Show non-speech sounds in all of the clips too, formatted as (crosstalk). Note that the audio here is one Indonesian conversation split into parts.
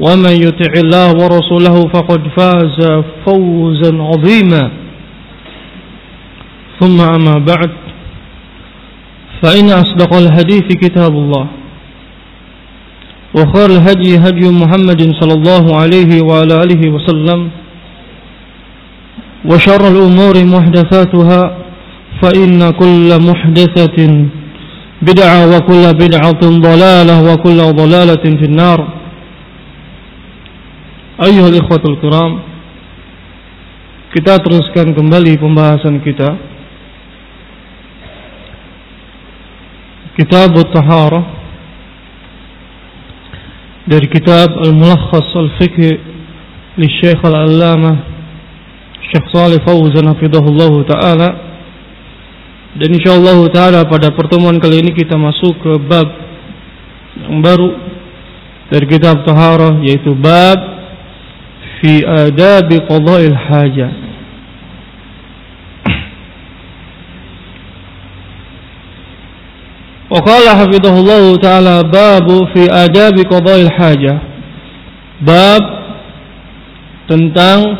ومن يطع الله ورسوله فقد فاز فوزا عظيما. ثم أما بعد فإن أصدق الحديث كتاب الله وخير الهدي هدي محمد صلى الله عليه وعلى آله وسلم وشر الأمور محدثاتها فإن كل محدثة بدعة وكل بدعة ضلالة وكل ضلالة في النار. Ayuhal ikhwatul kiram Kita teruskan kembali pembahasan kita. Kitab Taharah Dari kitab Al-Mulakhas Al-Fikhi Li Syekh Al-Allamah Syekh Salih Fawzan Hafidahullah Ta'ala. Dan insyaAllah Ta'ala pada pertemuan kali ini kita masuk ke bab Yang baru dari kitab Taharah yaitu bab fi adab qada'il hajah وقال حفظه الله تعالى باب في آداب قضاء الحاجة bab tentang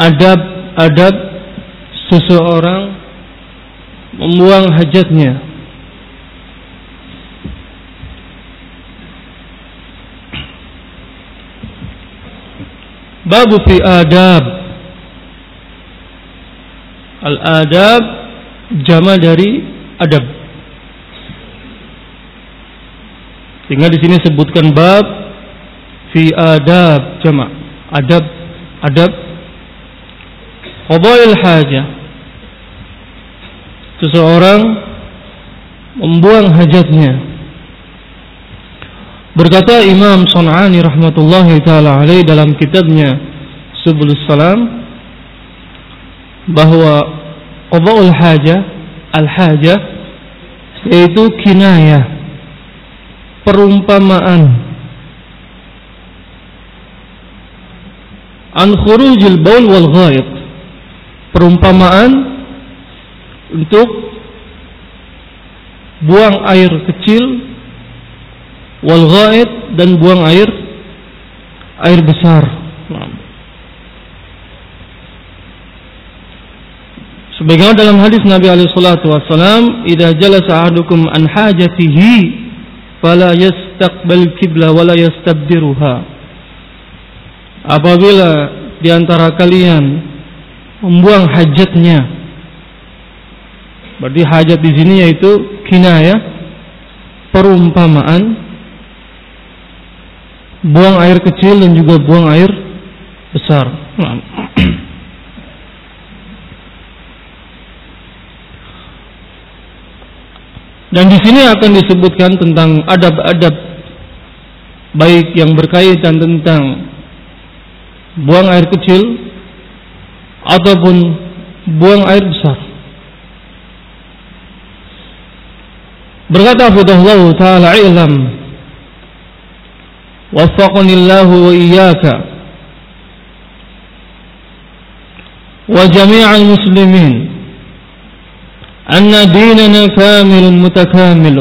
adab-adab seseorang membuang hajatnya Bab fi adab. Al-adab jama dari adab. Sehingga di sini sebutkan bab fi adab jama. Adab adab. Qadail hajah. Seseorang membuang hajatnya berkata Imam Sun'ani rahmatullahi taala alaih dalam kitabnya Subul Salam bahwa qadaul hajah al hajah yaitu kinayah perumpamaan an khurujil baul wal ghaid perumpamaan untuk buang air kecil wal ghaid dan buang air air besar. Sebagaimana dalam hadis Nabi alaihi salatu wasallam idza jalasa ahadukum an hajatihi fala yastaqbal kibla wala yastabdiruha. Apabila di antara kalian membuang hajatnya berarti hajat di sini yaitu kinayah perumpamaan buang air kecil dan juga buang air besar (clears throat) Dan di sini akan disebutkan tentang adab-adab baik yang berkaitan tentang buang air kecil ataupun buang air besar. Berkata Fudahullah Ta'ala ilam Waffaqanillahu wa iyyaka وجميع المسلمين أن ديننا كامل متكامل.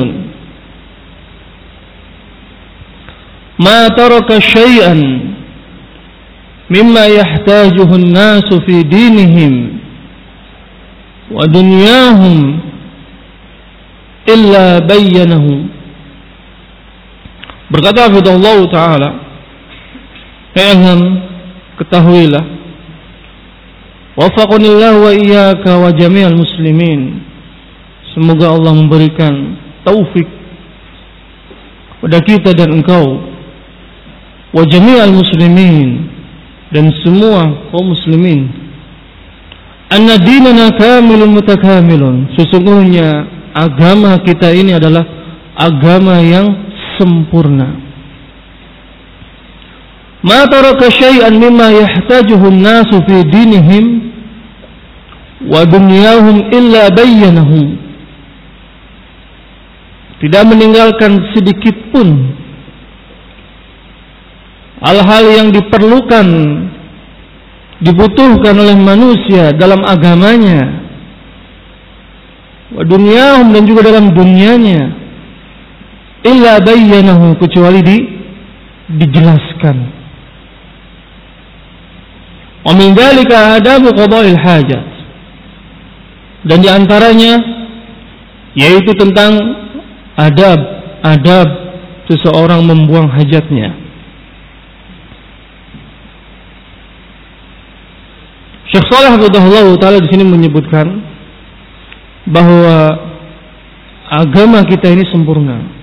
ما ترك شيئا مما يحتاجه الناس في دينهم ودنياهم إلا بينه berkata Allah Ta'ala Kaihan ketahuilah Wafaqunillah wa iyyaka wa jami'al muslimin. Semoga Allah memberikan taufik kepada kita dan engkau wa jami'al muslimin dan semua kaum muslimin. Anna dinana kamilun mutakamilun. Sesungguhnya agama kita ini adalah agama yang sempurna. Ma taraka syai'an mimma yahtajuhu an-nasu fi dinihim wa dunyahum illa bayyanahu. Tidak meninggalkan sedikit pun hal-hal yang diperlukan dibutuhkan oleh manusia dalam agamanya wa dunyahum dan juga dalam dunianya illa bayyanahu kecuali di dijelaskan. Wa min adabu qada'il hajat. Dan di antaranya yaitu tentang adab adab seseorang membuang hajatnya. Syekh Saleh Abdullah taala di sini menyebutkan bahwa agama kita ini sempurna.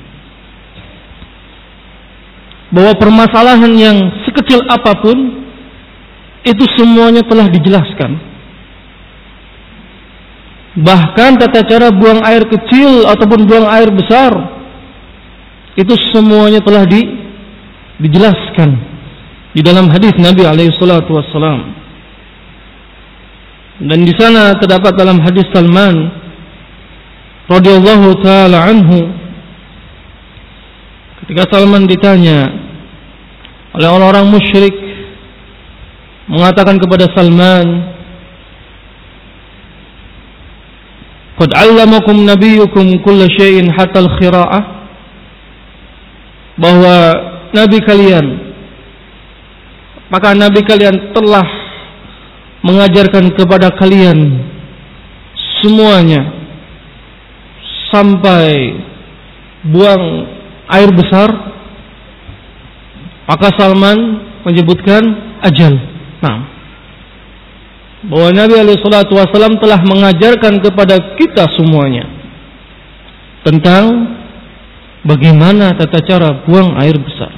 Bahwa permasalahan yang sekecil apa pun itu semuanya telah dijelaskan. Bahkan tata cara buang air kecil ataupun buang air besar itu semuanya telah di, dijelaskan di dalam hadis Nabi alaihi salatu. Dan di sana terdapat dalam hadis Salman radhiyallahu taala anhu ketika Salman ditanya oleh orang-orang musyrik mengatakan kepada Salman Qad 'allamakum nabiyyukum kulla syai'in hatta al-khira'ah bahwa nabi kalian maka nabi kalian telah mengajarkan kepada kalian semuanya sampai buang air besar maka Salman menyebutkan ajal nah bahwa Nabi alaihi salatu wasallam telah mengajarkan kepada kita semuanya tentang bagaimana tata cara buang air besar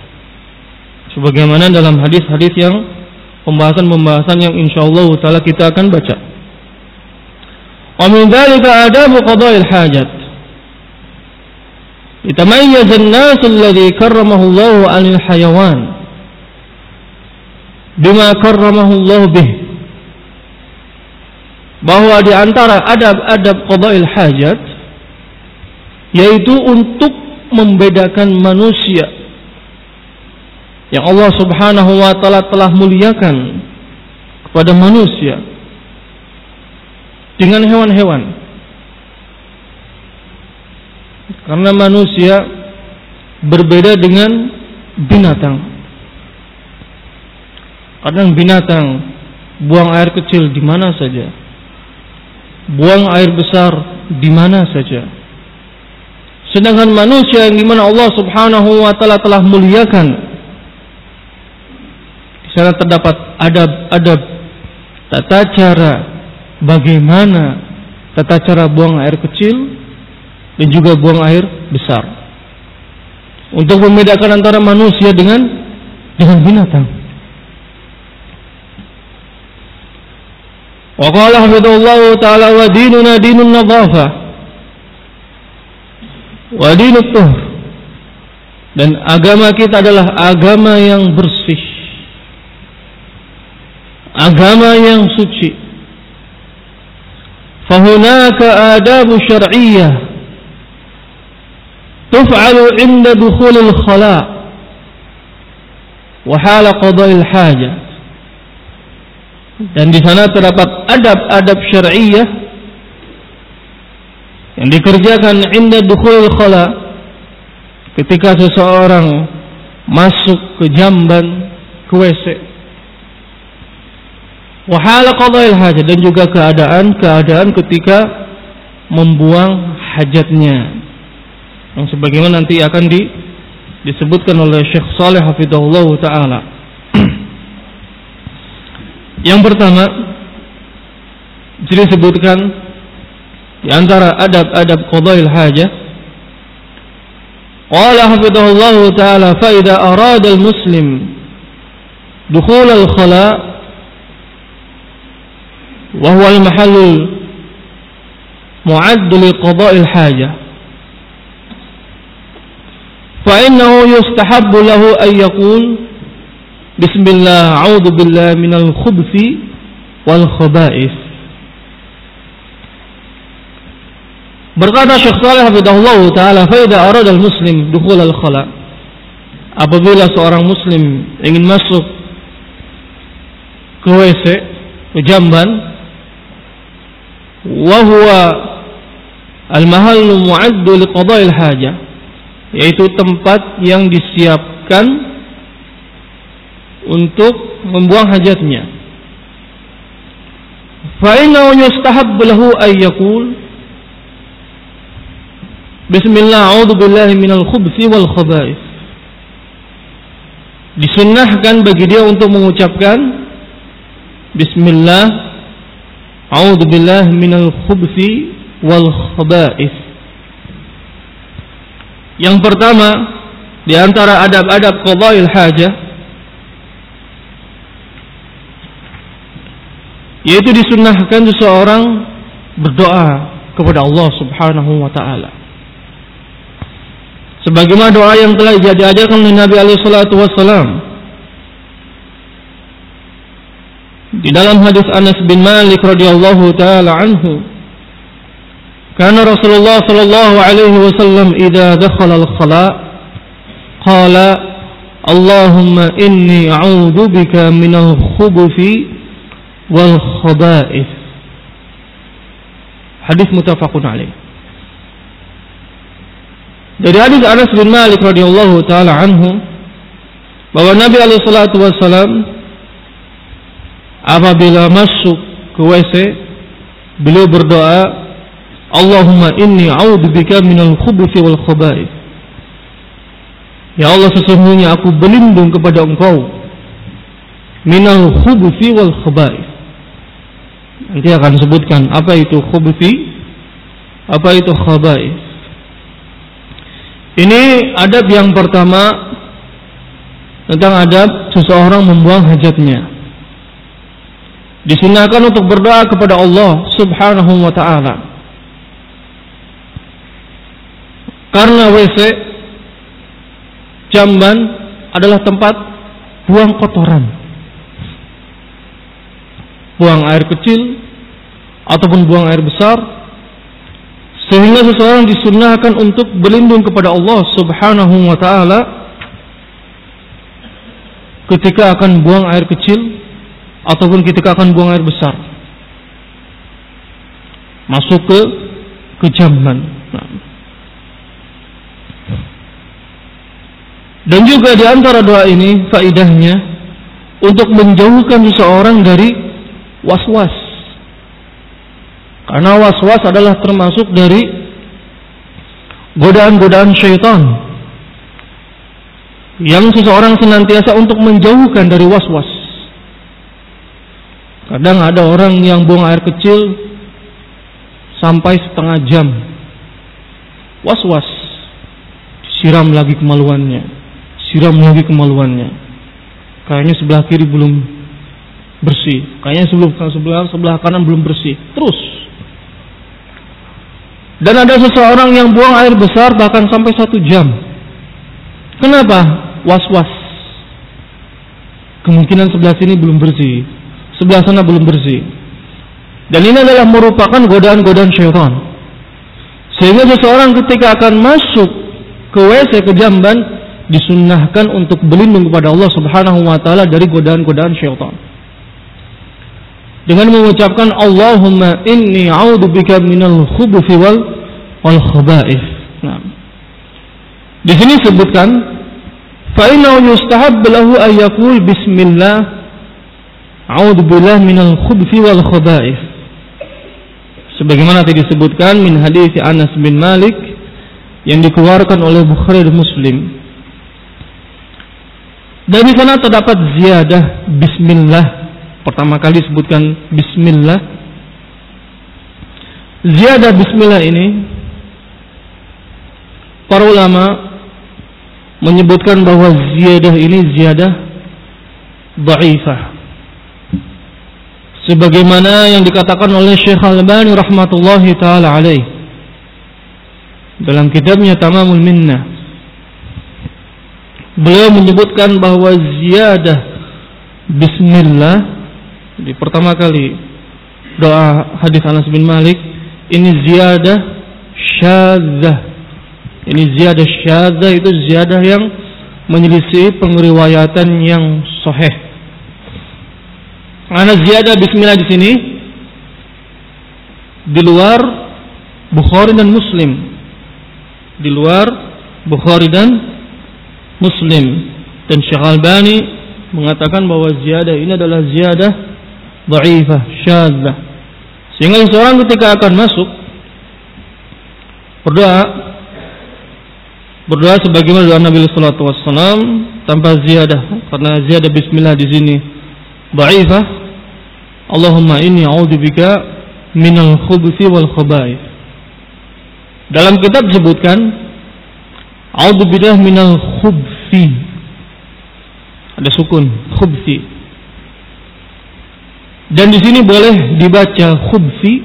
sebagaimana dalam hadis-hadis yang pembahasan-pembahasan yang insyaallah taala kita akan baca. Wa min dzalika adabu qada'il hajat. Litamayyiz an-nas alladhi karramahu Allah 'anil hayawan bima karramahu Allah bih. Bahwa di antara adab-adab qada'il hajat yaitu untuk membedakan manusia yang Allah Subhanahu wa taala telah muliakan kepada manusia dengan hewan-hewan. Karena manusia berbeda dengan binatang. Kadang binatang buang air kecil di mana saja. Buang air besar di mana saja. Sedangkan manusia yang di mana Allah Subhanahu wa taala telah muliakan sana terdapat adab-adab tata cara bagaimana tata cara buang air kecil dan juga buang air besar. Untuk membedakan antara manusia dengan dengan binatang. Wa qala hafidhullah ta'ala wa dinuna dinun nadhafa wa dinut dan agama kita adalah agama yang bersih agama yang suci. Fahunaka adabu syar'iyyah 'inda dukhulil khala' wa hala qada'il hajat. Dan di sana terdapat adab-adab syariah yang dikerjakan inda dukhul khala ketika seseorang masuk ke jamban ke WC. Wahala qadail hajat dan juga keadaan-keadaan ketika membuang hajatnya yang sebagaimana nanti akan di, disebutkan oleh Syekh Saleh Hafidhullah Ta'ala. (clears throat) Yang pertama jadi sebutkan di antara adab-adab qadail hajah qala hafidhullah ta'ala fa'idha arada al-muslim dukhul al-khala wa huwa al-mahall mu'addu li qadail hajah. فإنه يستحب له أن يقول بسم الله أعوذ بالله من الخبث والخبائث Berkata Syekh Saleh Hafidahullah Ta'ala Faida arad al-muslim dukhul al-khala Apabila seorang muslim ingin masuk ke WC, ke jamban Wahuwa al-mahallu mu'addu liqada'il hajah Yaitu tempat yang disiapkan untuk membuang hajatnya Fa'innahu yustahabbu lahu ayyakul Bismillah, a'udzu billahi minal khubthi wal khaba'ith. Disunnahkan bagi dia untuk mengucapkan Bismillah, a'udzu billahi minal khubthi wal khaba'ith. Yang pertama di antara adab-adab qada'il hajah yaitu disunnahkan seseorang berdoa kepada Allah Subhanahu wa taala. sebagaimana doa yang telah diajarkan oleh Nabi alaihi salatu wasallam di dalam hadis Anas bin Malik radhiyallahu taala anhu kana Rasulullah sallallahu alaihi wasallam idza dakhala al-khala qala Allahumma inni a'udzu bika wal khaba'ith hadis muttafaqun alaih. Dari hadis Anas bin Malik radhiyallahu taala anhu bahwa Nabi alaihi wasallam apabila masuk ke WC beliau berdoa Allahumma inni a'udzubika minal khubuthi wal khaba'ith Ya Allah sesungguhnya aku berlindung kepada Engkau minal khubuthi wal khaba'ith Nanti akan disebutkan apa itu khubuthi apa itu khaba'ith Ini adab yang pertama tentang adab seseorang membuang hajatnya. Disunahkan untuk berdoa kepada Allah Subhanahu wa taala. Karena WC jamban adalah tempat buang kotoran. Buang air kecil ataupun buang air besar sehingga seseorang disunahkan untuk berlindung kepada Allah Subhanahu wa taala ketika akan buang air kecil ataupun ketika akan buang air besar. Masuk ke kejamban. Dan juga di antara doa ini faidahnya untuk menjauhkan seseorang dari was-was karena was-was adalah termasuk dari godaan-godaan syaitan yang seseorang senantiasa untuk menjauhkan dari was-was. Kadang ada orang yang buang air kecil sampai setengah jam. Was-was. Siram lagi kemaluannya. Siram lagi kemaluannya. Kayaknya sebelah kiri belum bersih. Kayaknya sebelum sebelah sebelah kanan belum bersih. Terus dan ada seseorang yang buang air besar bahkan sampai satu jam. Kenapa? Was-was. Kemungkinan sebelah sini belum bersih. Sebelah sana belum bersih. Dan ini adalah merupakan godaan-godaan syaitan. Sehingga seseorang ketika akan masuk ke WC ke jamban disunnahkan untuk berlindung kepada Allah Subhanahu wa taala dari godaan-godaan syaitan. dengan mengucapkan Allahumma inni a'udzubika minal khubuthi wal wal khaba'ith. Nah. Di sini sebutkan fa inna yustahab lahu ay yaqul bismillah a'udzu billahi minal khubuthi wal khaba'ith. Sebagaimana tadi disebutkan min hadis Anas bin Malik yang dikeluarkan oleh Bukhari dan Muslim. Dan di sana terdapat ziyadah bismillah. Pertama kali sebutkan bismillah. Ziyadah bismillah ini para ulama menyebutkan bahwa ziyadah ini ziyadah dhaifah. Sebagaimana yang dikatakan oleh Syekh Al-Albani rahmatullahi taala alaih dalam kitabnya Tamamul Minnah beliau menyebutkan bahwa ziyadah bismillah di pertama kali doa hadis Anas bin Malik ini ziyadah syadzah. Ini ziyadah syadzah itu ziyadah yang menyelisih pengriwayatan yang sahih. Karena ziyadah bismillah di sini di luar Bukhari dan Muslim. Di luar Bukhari dan Muslim dan Syekh Albani mengatakan bahwa ziyadah ini adalah ziyadah dhaifah, syadzah. Sehingga seseorang ketika akan masuk berdoa berdoa sebagaimana doa Nabi sallallahu alaihi wasallam tanpa ziyadah karena ziyadah bismillah di sini dhaifah. Allahumma inni a'udzubika minal khubuthi wal khaba'ith. Dalam kitab disebutkan a'udzubillah minal khubthi. Ada sukun khubthi dan di sini boleh dibaca khubsi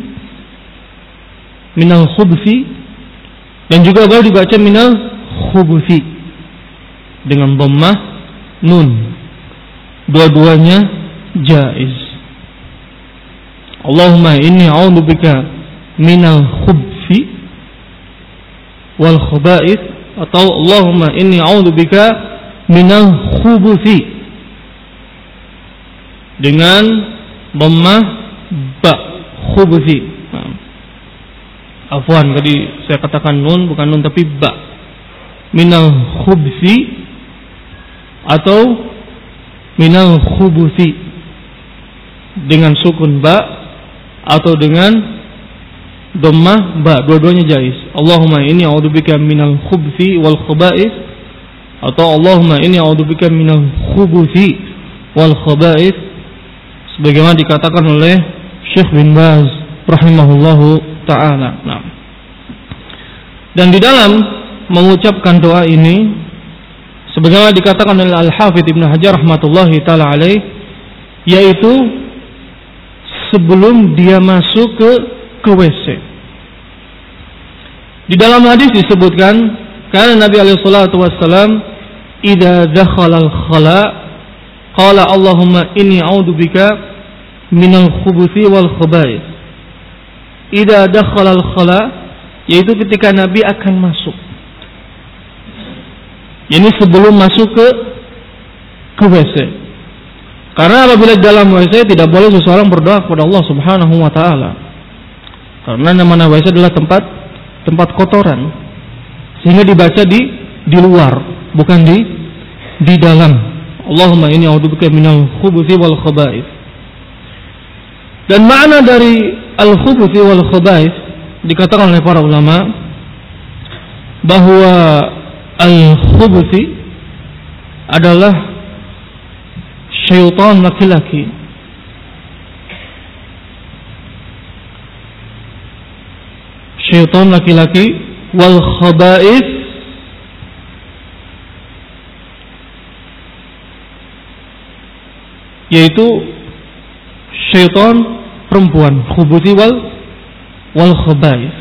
minal khubsi dan juga boleh dibaca minal khubusi dengan dhammah nun. Dua-duanya jaiz. Allahumma inni a'udzubika minal khubsi wal khaba'ith atau Allahumma inni a'udzubika minal khubusi dengan dhammah ba khubuthi. Afwan tadi saya katakan nun bukan nun tapi ba. Minal khubsi atau minal khubuthi dengan sukun ba atau dengan dhammah ba dua-duanya jais. Allahumma inni a'udzubika minal khubthi wal khaba'ith atau Allahumma inni a'udzubika minal khubuthi wal khaba'ith sebagaimana dikatakan oleh Syekh bin Baz rahimahullahu taala. Nah. Dan di dalam mengucapkan doa ini sebagaimana dikatakan oleh Al-Hafidz Ibnu Hajar rahmatullahi taala alaih yaitu sebelum dia masuk ke ke WC. Di dalam hadis disebutkan karena Nabi alaihi wasallam idza dakhala al-khala Qala Allahumma inni a'udzubika minal khubuthi wal khaba'ith. Idza dakhala al-khala yaitu ketika Nabi akan masuk. Ini sebelum masuk ke ke WC. Karena apabila dalam WC tidak boleh seseorang berdoa kepada Allah Subhanahu wa taala. Karena nama WC adalah tempat tempat kotoran. Sehingga dibaca di di luar, bukan di di dalam. Allahumma inni a'udzubika minal khubuthi wal khaba'ith. Dan makna dari al-khubuthi wal khaba'ith dikatakan oleh para ulama bahwa al-khubuthi adalah syaitan laki-laki syaitan laki-laki wal khaba'ith yaitu syaitan perempuan khubuti wal wal khabais.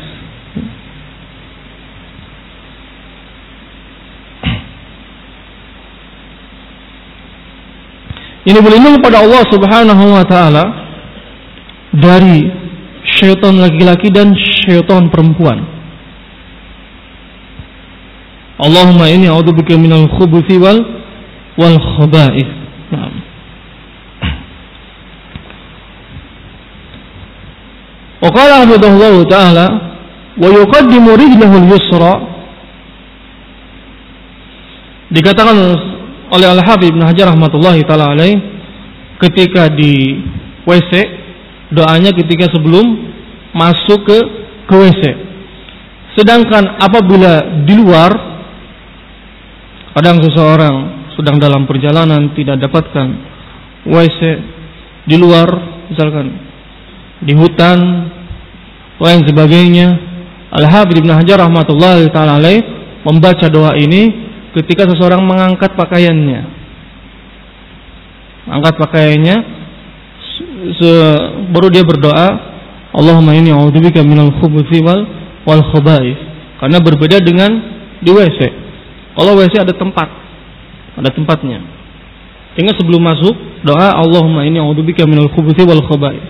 Ini berlindung pada Allah Subhanahu wa taala dari syaitan laki-laki dan syaitan perempuan. Allahumma inni a'udzubika minal khubuthi wal wal khaba'ith. Nah. Wa qala taala wa yuqaddimu rijlahu al-yusra dikatakan oleh Al-Habib Ibnu Hajar rahmatullahi taala alaih ketika di WC doanya ketika sebelum masuk ke ke WC. Sedangkan apabila di luar kadang seseorang sedang dalam perjalanan tidak dapatkan WC di luar misalkan di hutan lain sebagainya Al-Habib Ibn Hajar rahmatullahi taala alaih membaca doa ini ketika seseorang mengangkat pakaiannya angkat pakaiannya baru dia berdoa Allahumma inni a'udzubika minal khubuthi wal wal khaba'ith karena berbeda dengan di WC kalau WC ada tempat ada tempatnya. Sehingga sebelum masuk doa Allahumma ini a'udzubika minal khubuthi wal khaba'ith.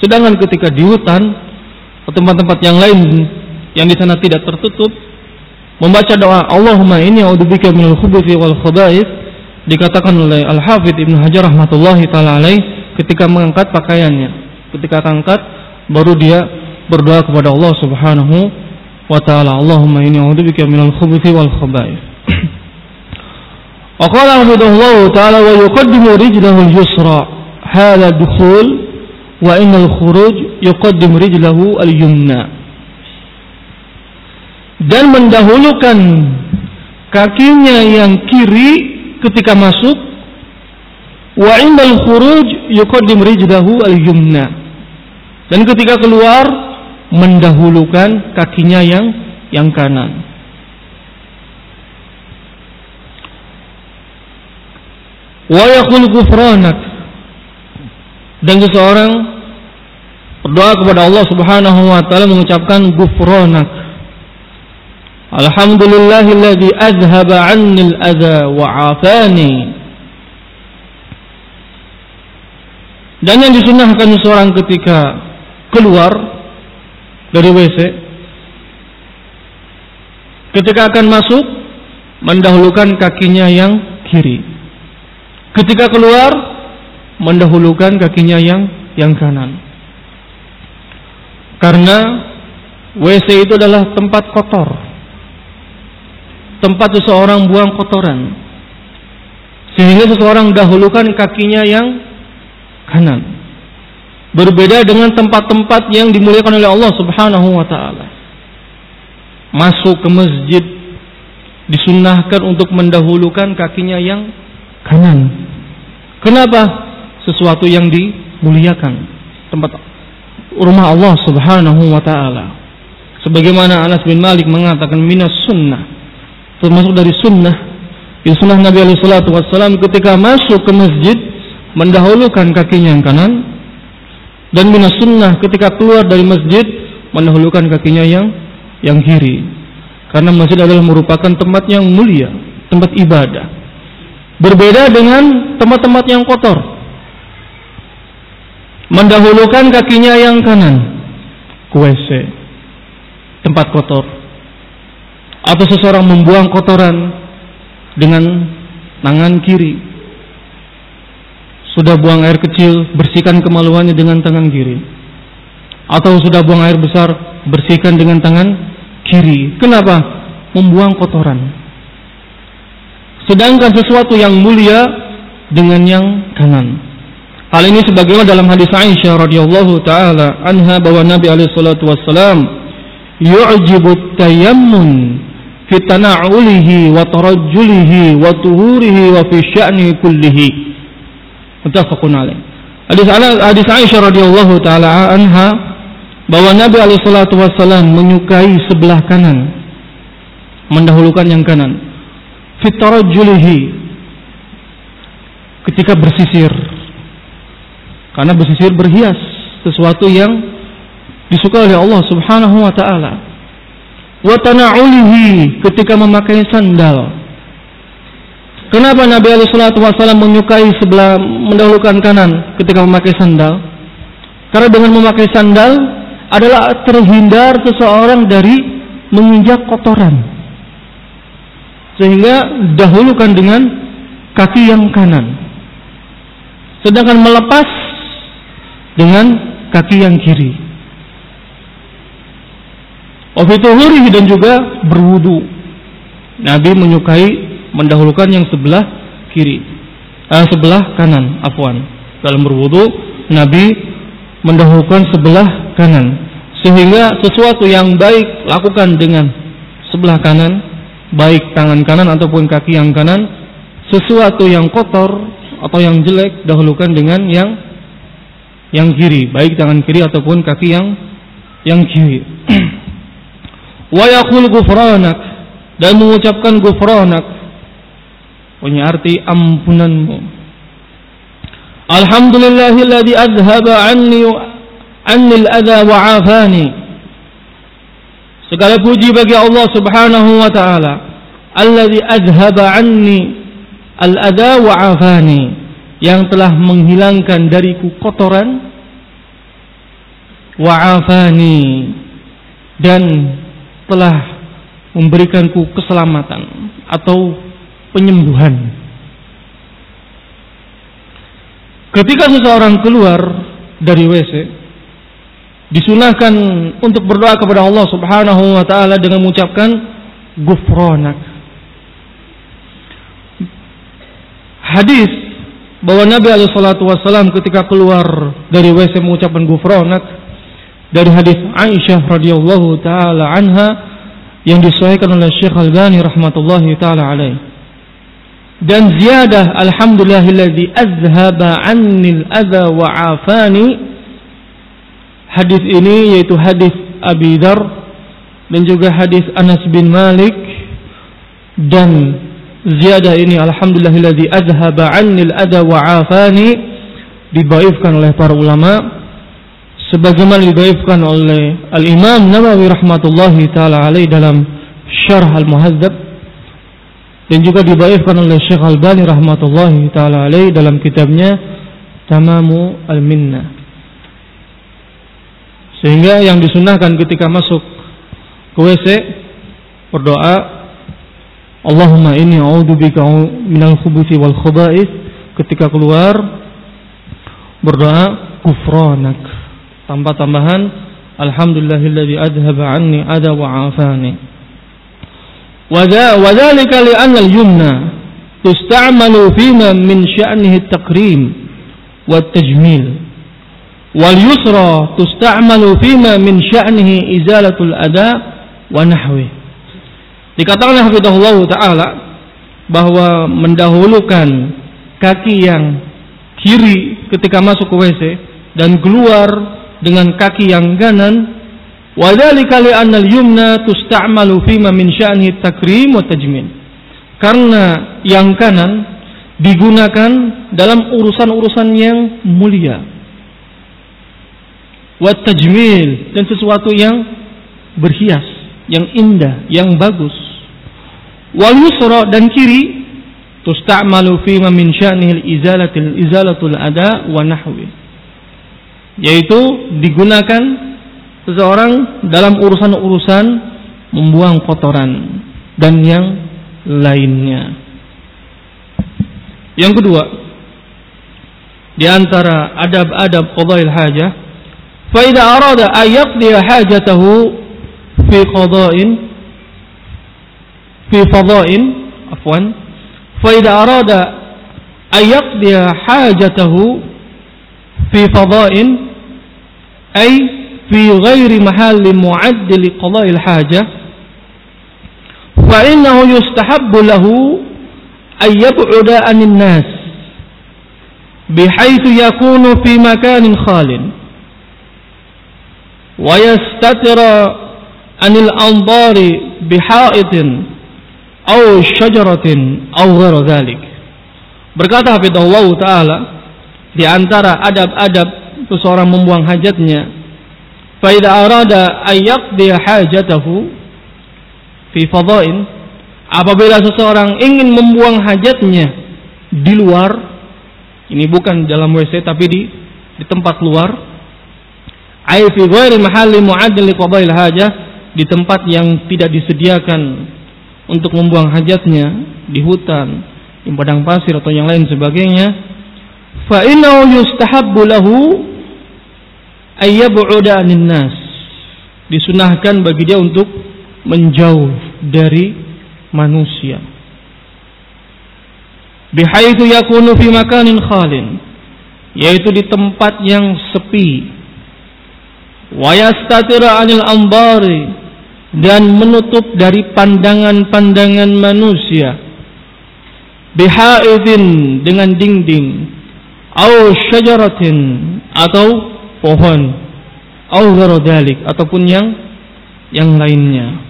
Sedangkan ketika di hutan atau tempat-tempat yang lain yang di sana tidak tertutup membaca doa Allahumma ini a'udzubika minal khubuthi wal khaba'ith dikatakan oleh Al-Hafidz Ibnu Hajar rahmatullahi taala alaih ketika mengangkat pakaiannya. Ketika angkat baru dia berdoa kepada Allah Subhanahu wa taala Allahumma inni a'udzubika minal khubuthi wal khaba'ith. وقال حفظه الله تعالى ويقدم رجله اليسرى هذا الدخول وإن الخروج يقدم رجله اليمنى dan mendahulukan kakinya yang kiri ketika masuk wa indal khuruj yuqaddim rijlahu al-yumna. Dan ketika keluar mendahulukan kakinya yang yang kanan. Wa yaqul ghufranak dan seseorang berdoa kepada Allah Subhanahu wa taala mengucapkan ghufranak Alhamdulillahilladzi azhaba 'anni al-adha wa 'afani Dan yang disunahkan seorang ketika keluar dari WC ketika akan masuk mendahulukan kakinya yang kiri Ketika keluar mendahulukan kakinya yang yang kanan. Karena WC itu adalah tempat kotor. Tempat seseorang buang kotoran. Sehingga seseorang dahulukan kakinya yang kanan. Berbeda dengan tempat-tempat yang dimuliakan oleh Allah Subhanahu wa taala. Masuk ke masjid disunahkan untuk mendahulukan kakinya yang kanan Kenapa? Sesuatu yang dimuliakan. Tempat rumah Allah Subhanahu wa taala. Sebagaimana Anas bin Malik mengatakan minas sunnah. Termasuk dari sunnah. Di sunnah Nabi alaihi wasallam ketika masuk ke masjid mendahulukan kakinya yang kanan dan minas sunnah ketika keluar dari masjid mendahulukan kakinya yang yang kiri. Karena masjid adalah merupakan tempat yang mulia, tempat ibadah. Berbeda dengan tempat-tempat yang kotor. Mendahulukan kakinya yang kanan ke WC, tempat kotor. Atau seseorang membuang kotoran dengan tangan kiri. Sudah buang air kecil, bersihkan kemaluannya dengan tangan kiri. Atau sudah buang air besar, bersihkan dengan tangan kiri. Kenapa? Membuang kotoran. Sedangkan sesuatu yang mulia dengan yang kanan. Hal ini sebagaimana dalam hadis Aisyah radhiyallahu taala anha bahwa Nabi alaihi salatu wasallam yu'jibu tayammun fi tana'ulihi wa tarajjulihi wa tuhurihi wa fi sya'ni kullihi. Muttafaqun alaih. Hadis hadis Aisyah radhiyallahu taala anha bahwa Nabi alaihi salatu wasallam menyukai sebelah kanan mendahulukan yang kanan. Fitarajjulihi ketika bersisir. Karena bersisir berhias sesuatu yang disukai oleh Allah Subhanahu wa taala. Wa ketika memakai sandal kenapa Nabi alaihi wasallam menyukai sebelah mendahulukan kanan ketika memakai sandal karena dengan memakai sandal adalah terhindar seseorang dari menginjak kotoran sehingga dahulukan dengan kaki yang kanan. Sedangkan melepas dengan kaki yang kiri. Wafituhuri dan juga berwudu. Nabi menyukai mendahulukan yang sebelah kiri, eh, sebelah kanan, afwan. Dalam berwudu, Nabi mendahulukan sebelah kanan. Sehingga sesuatu yang baik lakukan dengan sebelah kanan, baik tangan kanan ataupun kaki yang kanan. Sesuatu yang kotor atau yang jelek dahulukan dengan yang yang kiri, baik tangan kiri ataupun kaki yang yang kiri. (clears throat) wa yaqul dan mengucapkan ghufranak punya arti ampunanmu Alhamdulillahilladzi azhaba anni anni al-adha wa afani. Segala puji bagi Allah Subhanahu wa taala. Alladzi azhaba anni al-adha wa afani. Yang telah menghilangkan dariku kotoran wa afani. Dan telah memberikanku keselamatan atau penyembuhan. Ketika seseorang keluar dari WC, disunahkan untuk berdoa kepada Allah Subhanahu wa taala dengan mengucapkan gufranak. Hadis bahwa Nabi alaihi wasallam ketika keluar dari WC mengucapkan gufranak dari hadis Aisyah radhiyallahu taala anha yang disahihkan oleh Syekh Al-Albani rahmatullahi taala alaih. Dan ziyadah alhamdulillahilladzi azhaba anni al-adha wa afani. Hadis ini yaitu hadis Abi Dzar dan juga hadis Anas bin Malik. Dan ziyadah ini alhamdulillahilladzi azhaba anni al-adha wa afani dibaifkan oleh para ulama. Sebagaimana didhaifkan oleh Al-Imam Nawawi rahmatullahi taala alaih dalam Syarh Al-Muhadzab dan juga didhaifkan oleh Syekh Al-Bani rahmatullahi taala alaih dalam kitabnya Tamamu Al-Minna. Sehingga yang disunahkan ketika masuk ke WC berdoa Allahumma inni a'udzubika minal khubuthi wal khaba'ith ketika keluar berdoa kufranak tanpa tambahan alhamdulillahilladzi adhaba anni ada wa afani tusta'malu fima min sya'nihi at-taqrim wa at-tajmil. Wal yusra tusta'malu fima min sya'nihi izalatul ada wa nahwi. Dikatakan hafizahullah taala bahwa mendahulukan kaki yang kiri ketika masuk ke WC dan keluar dengan kaki yang kanan wadzalika li anna al-yumna tusta'malu fima min sya'ni takrim wa tajmin. Karena yang kanan digunakan dalam urusan-urusan yang mulia. Wa tajmil dan sesuatu yang berhias yang indah yang bagus. Wal yusra dan kiri tusta'malu fima min sya'ni al-izalatil izalatul ada wa nahwi. Yaitu digunakan seseorang dalam urusan-urusan membuang kotoran dan yang lainnya. Yang kedua, di antara adab-adab qada'il hajah, fa idza arada ay yaqdi hajatahu fi qada'in fi fada'in afwan fa idza arada ay yaqdi hajatahu fi fada'in أي في غير محل معد لقضاء الحاجة فإنه يستحب له أن يبعد عن الناس بحيث يكون في مكان خال ويستتر عن الأنظار بحائط أو شجرة أو غير ذلك. berkata Hafidhullah Ta'ala di antara adab-adab seseorang membuang hajatnya faida arada ayyaqdi hajatahu fi fadain apabila seseorang ingin membuang hajatnya di luar ini bukan dalam WC tapi di di tempat luar ay fi ghairi mahalli mu'addal liqada'il hajah di tempat yang tidak disediakan untuk membuang hajatnya di hutan di padang pasir atau yang lain sebagainya fa innahu yustahabbu lahu ayyab'uda nas disunahkan bagi dia untuk menjauh dari manusia. Bihaitsu yakunu fi makanin khalin, yaitu di tempat yang sepi. Wa yastatira 'anil ambari dan menutup dari pandangan-pandangan manusia. Bihaidin dengan dinding, au syajaratin atau pohon au ataupun yang yang lainnya.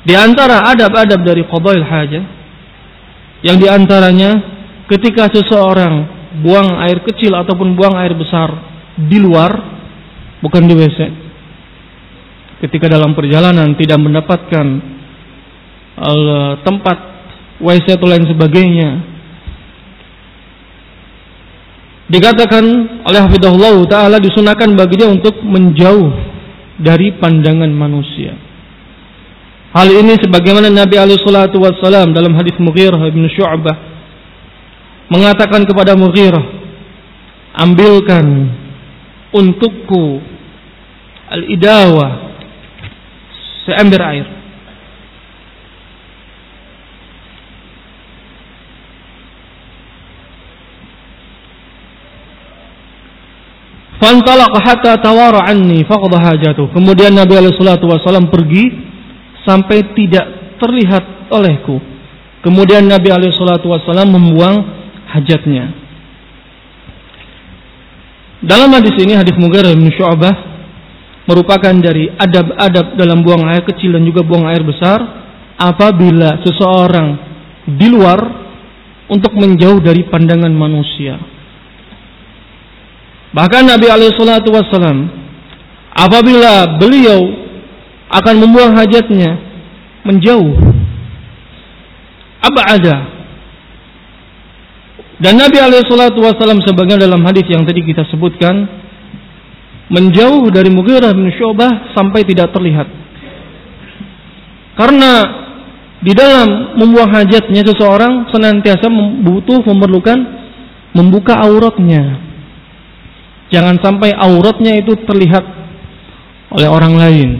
Di antara adab-adab dari qadail hajah yang di antaranya ketika seseorang buang air kecil ataupun buang air besar di luar bukan di WC. Ketika dalam perjalanan tidak mendapatkan uh, tempat WC atau lain sebagainya, dikatakan oleh Hafidahullah Ta'ala disunahkan bagi dia untuk menjauh dari pandangan manusia. Hal ini sebagaimana Nabi alaihi wassalam dalam hadis Mughirah bin Syu'bah mengatakan kepada Mughirah, "Ambilkan untukku al-idawa seember air." Fantalaq hatta tawara anni faqad hajatuh. Kemudian Nabi alaihi salatu wasallam pergi sampai tidak terlihat olehku. Kemudian Nabi alaihi salatu wasallam membuang hajatnya. Dalam hadis ini hadis Mughirah bin Syu'bah merupakan dari adab-adab dalam buang air kecil dan juga buang air besar apabila seseorang di luar untuk menjauh dari pandangan manusia. Bahkan Nabi alaihissalatu wassalam apabila beliau akan membuang hajatnya menjauh ada dan Nabi alaihissalatu wassalam sebagian dalam hadis yang tadi kita sebutkan menjauh dari Mughirah bin Syu'bah sampai tidak terlihat. Karena di dalam membuang hajatnya seseorang senantiasa butuh memerlukan membuka auratnya Jangan sampai auratnya itu terlihat oleh orang lain.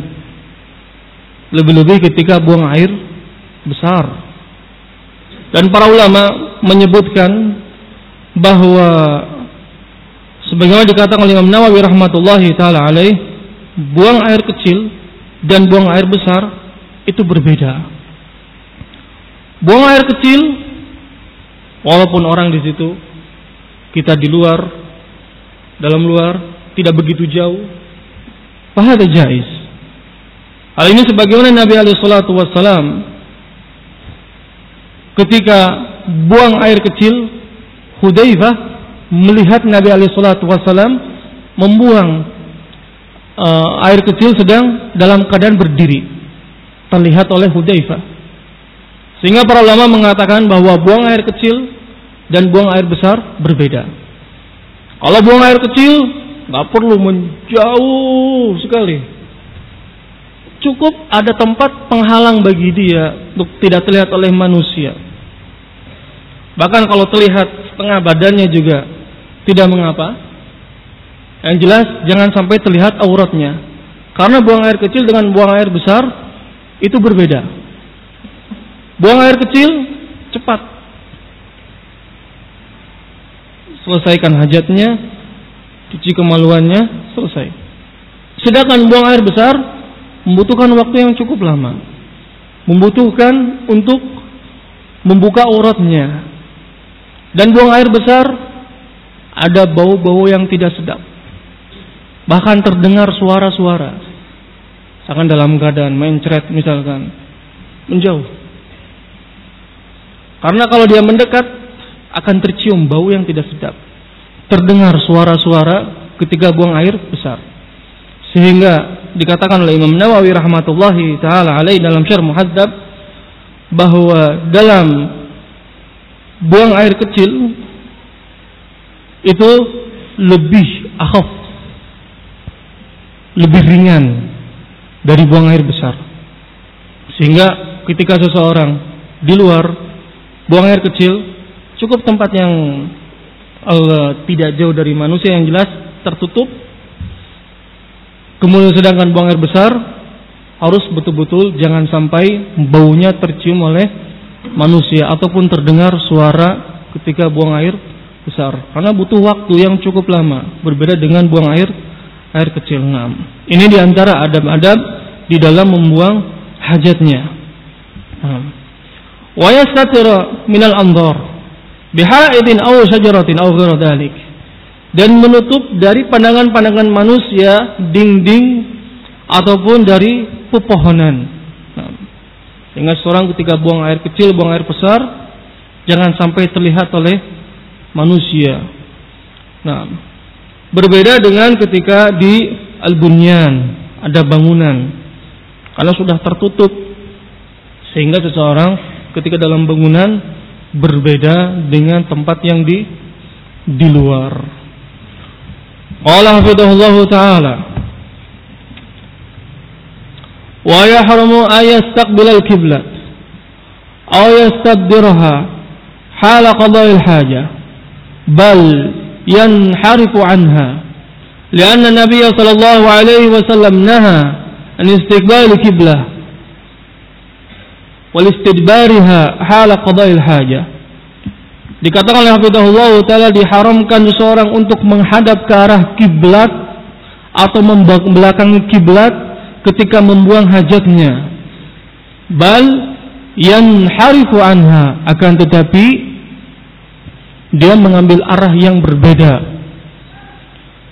Lebih-lebih ketika buang air besar. Dan para ulama menyebutkan bahwa sebagaimana dikatakan oleh Imam Nawawi rahmatullahi taala alaih, buang air kecil dan buang air besar itu berbeda. Buang air kecil walaupun orang di situ kita di luar dalam luar tidak begitu jauh. Fahada jais. Hal ini sebagaimana Nabi alaihi salatu wasallam ketika buang air kecil Hudzaifah melihat Nabi alaihi salatu wasallam membuang uh, air kecil sedang dalam keadaan berdiri terlihat oleh Hudzaifah. Sehingga para ulama mengatakan bahwa buang air kecil dan buang air besar berbeda kalau buang air kecil, nggak perlu menjauh sekali. Cukup ada tempat penghalang bagi dia untuk tidak terlihat oleh manusia. Bahkan kalau terlihat setengah badannya juga tidak mengapa. Yang jelas jangan sampai terlihat auratnya. Karena buang air kecil dengan buang air besar itu berbeda. Buang air kecil cepat selesaikan hajatnya, cuci kemaluannya, selesai. Sedangkan buang air besar membutuhkan waktu yang cukup lama. Membutuhkan untuk membuka uratnya. Dan buang air besar ada bau-bau yang tidak sedap. Bahkan terdengar suara-suara. Misalkan dalam keadaan mencret misalkan. Menjauh. Karena kalau dia mendekat akan tercium bau yang tidak sedap. Terdengar suara-suara ketika buang air besar. Sehingga dikatakan oleh Imam Nawawi rahmatullahi taala alaih dalam Syarh Muhadzab bahwa dalam buang air kecil itu lebih akhaf lebih ringan dari buang air besar. Sehingga ketika seseorang di luar buang air kecil Cukup tempat yang Allah tidak jauh dari manusia yang jelas tertutup. Kemudian sedangkan buang air besar harus betul-betul jangan sampai baunya tercium oleh manusia ataupun terdengar suara ketika buang air besar karena butuh waktu yang cukup lama berbeda dengan buang air air kecil ngam. Ini di antara adab-adab di dalam membuang hajatnya. Wa minal andor bihaidin aw syajaratin aw dhalik. Dan menutup dari pandangan-pandangan manusia dinding ataupun dari pepohonan. Sehingga seorang ketika buang air kecil, buang air besar, jangan sampai terlihat oleh manusia. Nah, berbeda dengan ketika di al-bunyan ada bangunan karena sudah tertutup sehingga seseorang ketika dalam bangunan berbeda dengan tempat yang di di luar. Allah hafidhahullah taala wa yahramu ayastaqbil al-qiblat aw yastadbirha hala qada'il hajah بل ينحرف عنها لأن النبي صلى الله عليه وسلم نهى عن استقبال Walistidbariha hala qada'il haja. Dikatakan oleh Hafidahullah taala diharamkan seseorang untuk menghadap ke arah kiblat atau membelakangi kiblat ketika membuang hajatnya. Bal yanharifu anha akan tetapi dia mengambil arah yang berbeda.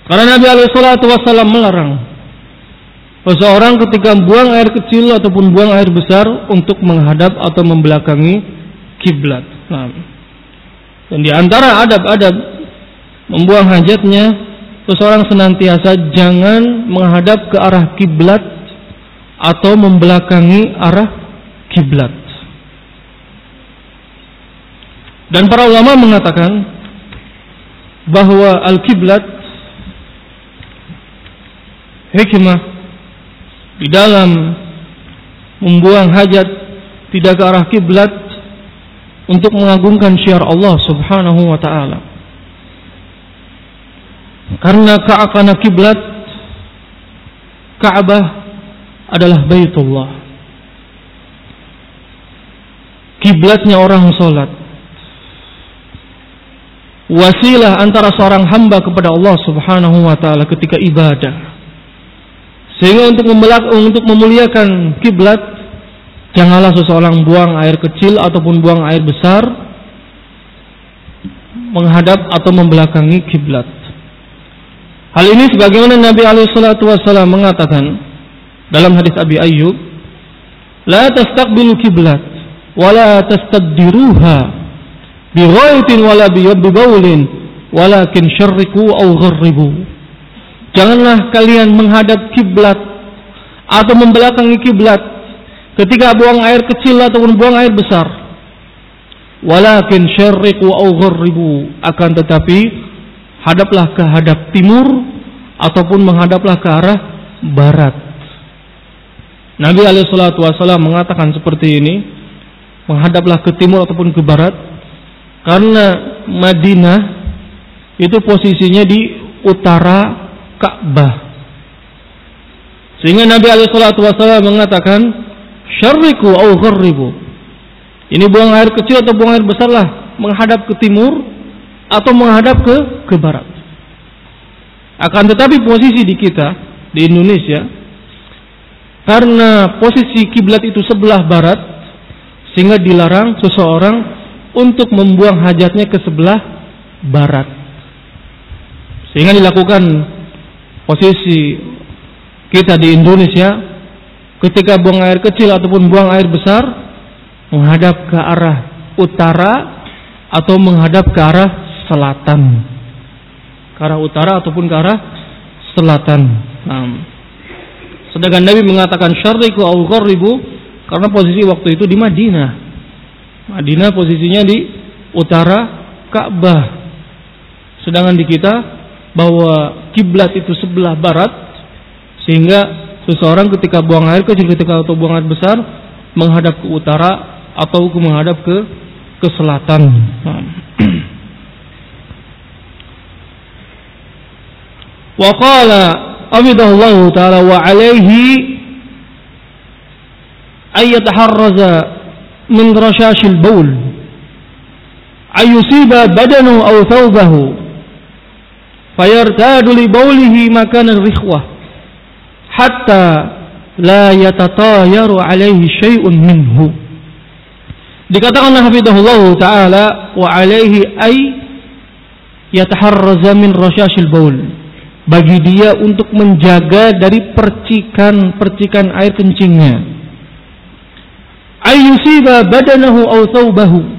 Karena Nabi alaihi wasallam melarang seseorang ketika buang air kecil ataupun buang air besar untuk menghadap atau membelakangi kiblat. Nah, dan di antara adab-adab membuang hajatnya, seseorang senantiasa jangan menghadap ke arah kiblat atau membelakangi arah kiblat. Dan para ulama mengatakan bahwa al-kiblat hikmah di dalam membuang hajat tidak ke arah kiblat untuk mengagungkan syiar Allah Subhanahu wa taala. Karena keakana kiblat Ka'bah adalah Baitullah. Kiblatnya orang salat wasilah antara seorang hamba kepada Allah Subhanahu wa taala ketika ibadah. Sehingga untuk untuk memuliakan kiblat janganlah seseorang buang air kecil ataupun buang air besar menghadap atau membelakangi kiblat. Hal ini sebagaimana Nabi alaihi mengatakan dalam hadis Abi Ayyub, "La tastaqbilu kiblat la tastaddiruha." bighaitin wala bibaulin walakin syarriku janganlah kalian menghadap kiblat atau membelakangi kiblat ketika buang air kecil ataupun buang air besar. Walakin syarriku au gharribu akan tetapi hadaplah ke hadap timur ataupun menghadaplah ke arah barat. Nabi alaihi wasallam mengatakan seperti ini menghadaplah ke timur ataupun ke barat karena Madinah itu posisinya di utara Ka'bah. Sehingga Nabi alaihi salatu wasallam mengatakan, "Syarriku au gharribu." Ini buang air kecil atau buang air besar lah, menghadap ke timur atau menghadap ke ke barat. Akan tetapi posisi di kita di Indonesia karena posisi kiblat itu sebelah barat sehingga dilarang seseorang untuk membuang hajatnya ke sebelah barat. Sehingga dilakukan posisi kita di Indonesia ketika buang air kecil ataupun buang air besar menghadap ke arah utara atau menghadap ke arah selatan. Ke arah utara ataupun ke arah selatan. Nah, sedangkan Nabi mengatakan syarriku au gharribu karena posisi waktu itu di Madinah. Madinah posisinya di utara Ka'bah. Sedangkan di kita bahwa kiblat itu sebelah barat sehingga seseorang ketika buang air kecil ketika atau buang air besar menghadap ke utara atau menghadap ke ke selatan. (clears throat) Wa qala Afidahullah taala wa alaihi ay yataharraza min rashashil baul ay yusiba badanu aw thawbahu fayartadu li baulihi makan rikhwah hatta la yatatayaru alaihi syai'un minhu dikatakan hafidahullah taala wa alaihi ay yataharraza min rashashil baul. Bagi dia untuk menjaga dari percikan-percikan air kencingnya. Ayyusiba badanahu aw thawbahu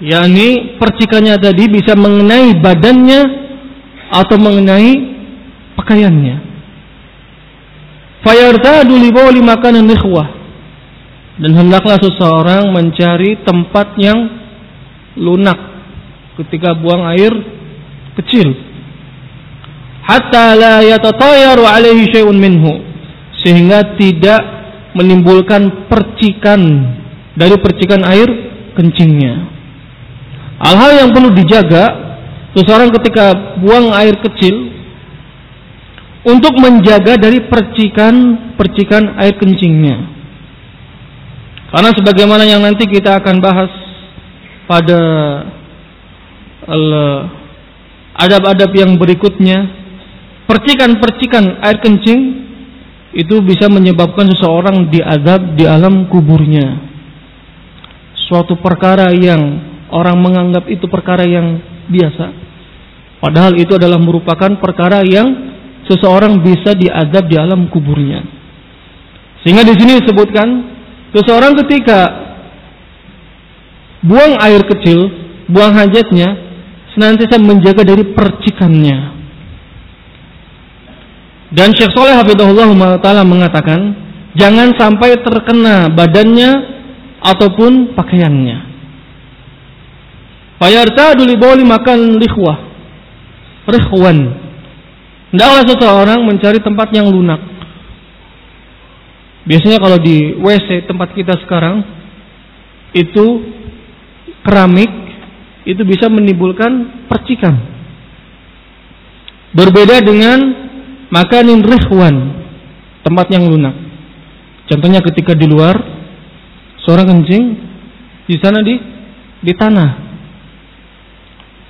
yakni percikannya tadi bisa mengenai badannya atau mengenai pakaiannya. Fayartadu li bawli makanan ikhwah. Dan hendaklah seseorang mencari tempat yang lunak ketika buang air kecil. Hatta la yatatayaru alaihi syai'un minhu. Sehingga tidak menimbulkan percikan dari percikan air kencingnya. Hal-hal yang perlu dijaga seseorang ketika buang air kecil untuk menjaga dari percikan-percikan air kencingnya. Karena sebagaimana yang nanti kita akan bahas pada adab-adab yang berikutnya, percikan-percikan air kencing itu bisa menyebabkan seseorang diazab di alam kuburnya. Suatu perkara yang orang menganggap itu perkara yang biasa. Padahal itu adalah merupakan perkara yang seseorang bisa diazab di alam kuburnya. Sehingga di sini disebutkan seseorang ketika buang air kecil, buang hajatnya, senantiasa menjaga dari percikannya. Dan Syekh Soleh Hafidhullah Ta'ala mengatakan, jangan sampai terkena badannya ataupun pakaiannya. Fayarta duli boli makan likhwah. Rihwan. Tidaklah seseorang mencari tempat yang lunak. Biasanya kalau di WC tempat kita sekarang itu keramik itu bisa menimbulkan percikan. Berbeda dengan makanin rihwan tempat yang lunak contohnya ketika di luar seorang kencing di sana di di tanah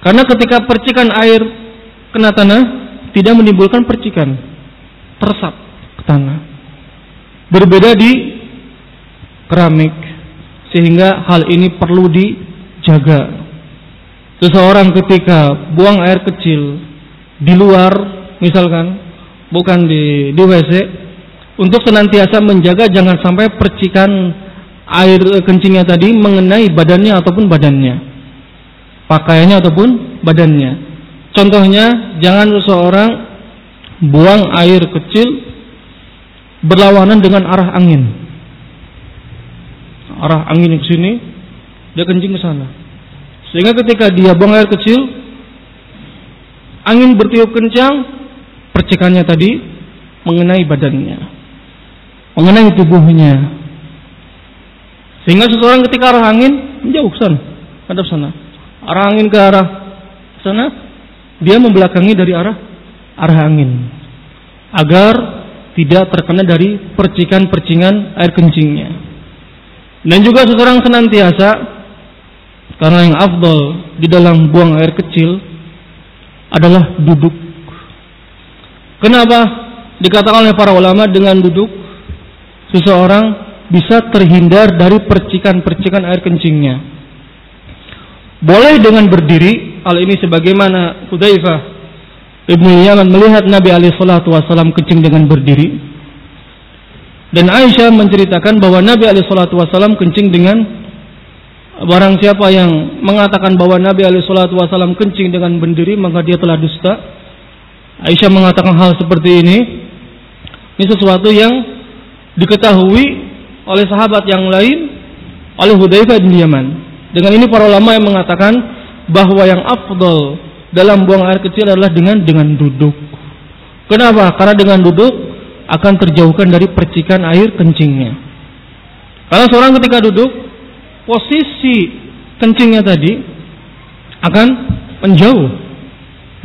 karena ketika percikan air kena tanah tidak menimbulkan percikan. Tersap ke tanah. Berbeda di keramik. Sehingga hal ini perlu dijaga. Seseorang ketika buang air kecil di luar misalkan bukan di di WC untuk senantiasa menjaga jangan sampai percikan air kencingnya tadi mengenai badannya ataupun badannya pakaiannya ataupun badannya contohnya jangan seseorang buang air kecil berlawanan dengan arah angin arah angin ke sini dia kencing ke sana sehingga ketika dia buang air kecil angin bertiup kencang percikannya tadi mengenai badannya, mengenai tubuhnya. Sehingga seseorang ketika arah angin menjauh sana, hadap sana. Arah angin ke arah sana, dia membelakangi dari arah arah angin. Agar tidak terkena dari percikan-percikan air kencingnya. Dan juga seseorang senantiasa karena yang afdol di dalam buang air kecil adalah duduk Kenapa dikatakan oleh para ulama dengan duduk seseorang bisa terhindar dari percikan-percikan air kencingnya. Boleh dengan berdiri, hal ini sebagaimana Hudzaifah Ibnu Yaman melihat Nabi alaihi salatu wasallam kencing dengan berdiri. Dan Aisyah menceritakan bahwa Nabi alaihi salatu wasallam kencing dengan barang siapa yang mengatakan bahwa Nabi alaihi salatu wasallam kencing dengan berdiri maka dia telah dusta Aisyah mengatakan hal seperti ini ini sesuatu yang diketahui oleh sahabat yang lain oleh Hudzaifah bin Yaman. Dengan ini para ulama yang mengatakan bahwa yang afdol dalam buang air kecil adalah dengan dengan duduk. Kenapa? Karena dengan duduk akan terjauhkan dari percikan air kencingnya. Karena seorang ketika duduk, posisi kencingnya tadi akan menjauh.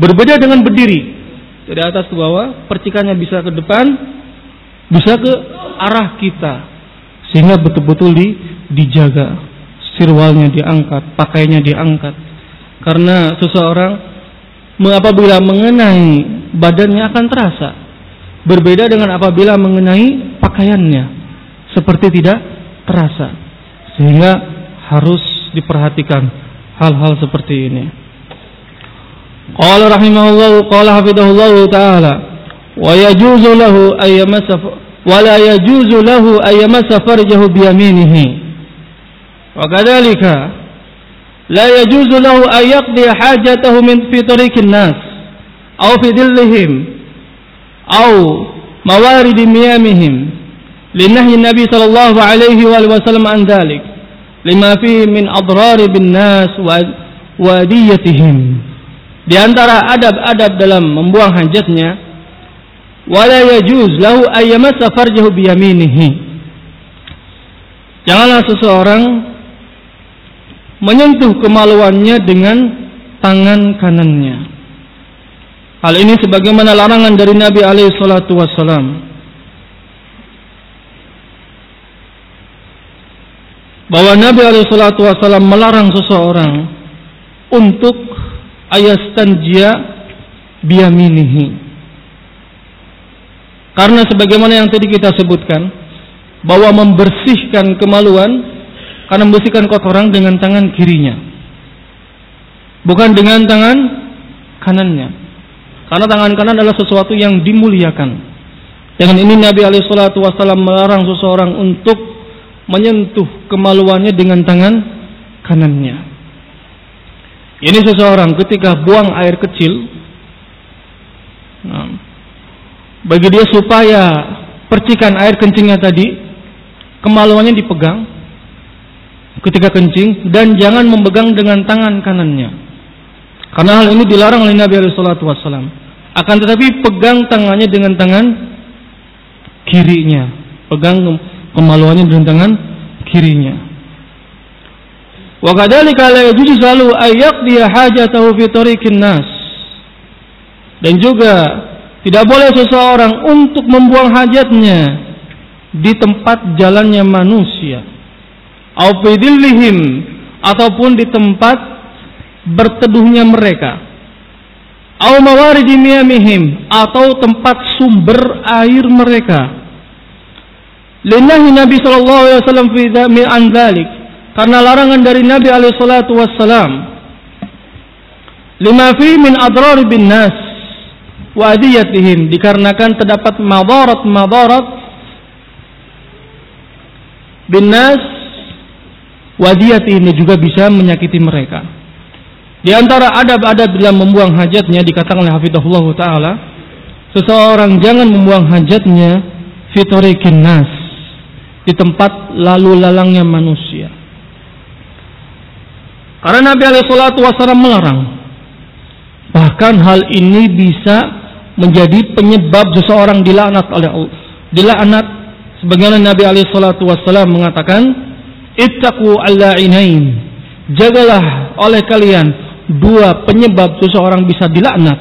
Berbeda dengan berdiri. dari atas ke bawah, percikannya bisa ke depan, bisa ke arah kita, sehingga betul-betul di, dijaga, sirwalnya diangkat, pakainya diangkat, karena seseorang apabila mengenai badannya akan terasa, berbeda dengan apabila mengenai pakaiannya, seperti tidak terasa, sehingga harus diperhatikan hal-hal seperti ini. Qala rahimahullah qala hafidhahullah taala wa yajuzu lahu ay yamassa wa la yajuzu lahu ay yamassa farjahu bi. Wa kadzalika la yajuzu lahu ay yaqdi hajatahu min fi tariqin nas aw fi dhillihim aw mawarid miyamihim لنهي النبي صلى الله عليه وآله وسلم عن ذلك لما فيه من أضرار بالناس وأديتهم di antara adab-adab dalam membuang hajatnya, wala yajuz lahu ayyamassa farjahu biyaminihi. Janganlah seseorang menyentuh kemaluannya dengan tangan kanannya. Hal ini sebagaimana larangan dari Nabi alaihi salatu wassalam. Bahwa Nabi alaihi salatu wassalam melarang seseorang untuk ayastanjia biyaminihi. Karena sebagaimana yang tadi kita sebutkan bahwa membersihkan kemaluan karena membersihkan kotoran dengan tangan kirinya. Bukan dengan tangan kanannya. Karena tangan kanan adalah sesuatu yang dimuliakan. Dengan ini Nabi wasallam melarang seseorang untuk menyentuh kemaluannya dengan tangan kanannya. Ini seseorang ketika buang air kecil, nah, bagi dia supaya percikan air kencingnya tadi kemaluannya dipegang ketika kencing dan jangan memegang dengan tangan kanannya. Karena hal ini dilarang oleh Nabi Alaihi Wasallam. Akan tetapi pegang tangannya dengan tangan kirinya, pegang kemaluannya dengan tangan kirinya. Wa kadzalika la yajuzu salu ayyaqdi hajatahu nas. Dan juga tidak boleh seseorang untuk membuang hajatnya di tempat jalannya manusia. Au ataupun di tempat berteduhnya mereka. Au mawaridi atau tempat sumber air mereka. Lillahi Nabi sallallahu alaihi wasallam fi an dzalik karena larangan dari Nabi alaihi salatu lima fi min adrar bin nas wa adiyatihim dikarenakan terdapat madarat-madarat bin nas wa adiyatihim juga bisa menyakiti mereka. Di antara adab-adab dalam membuang hajatnya dikatakan oleh Hafizahullah taala seseorang jangan membuang hajatnya fitorikin nas di tempat lalu lalangnya manusia. Karena Nabi Alaihissalatu Wasallam melarang. Bahkan hal ini bisa menjadi penyebab seseorang dilaknat oleh Allah. Dilaknat sebagaimana Nabi Alaihissalatu Wasallam mengatakan, "Ittaqu al-la'inain." Jagalah oleh kalian dua penyebab seseorang bisa dilaknat.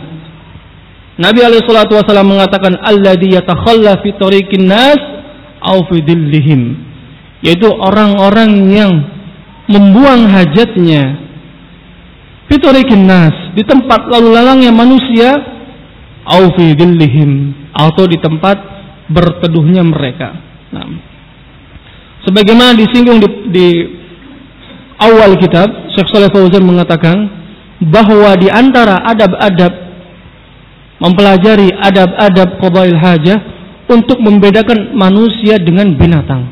Nabi Alaihissalatu Wasallam mengatakan, "Alladhi yatakhalla fi tariqin nas au fi dillihim." Yaitu orang-orang yang membuang hajatnya fitorikin nas di tempat lalu lalangnya manusia au fi atau di tempat berteduhnya mereka. Nah, sebagaimana disinggung di, di awal kitab, Syekh Saleh Fauzan mengatakan bahwa di antara adab-adab mempelajari adab-adab qadail hajah untuk membedakan manusia dengan binatang.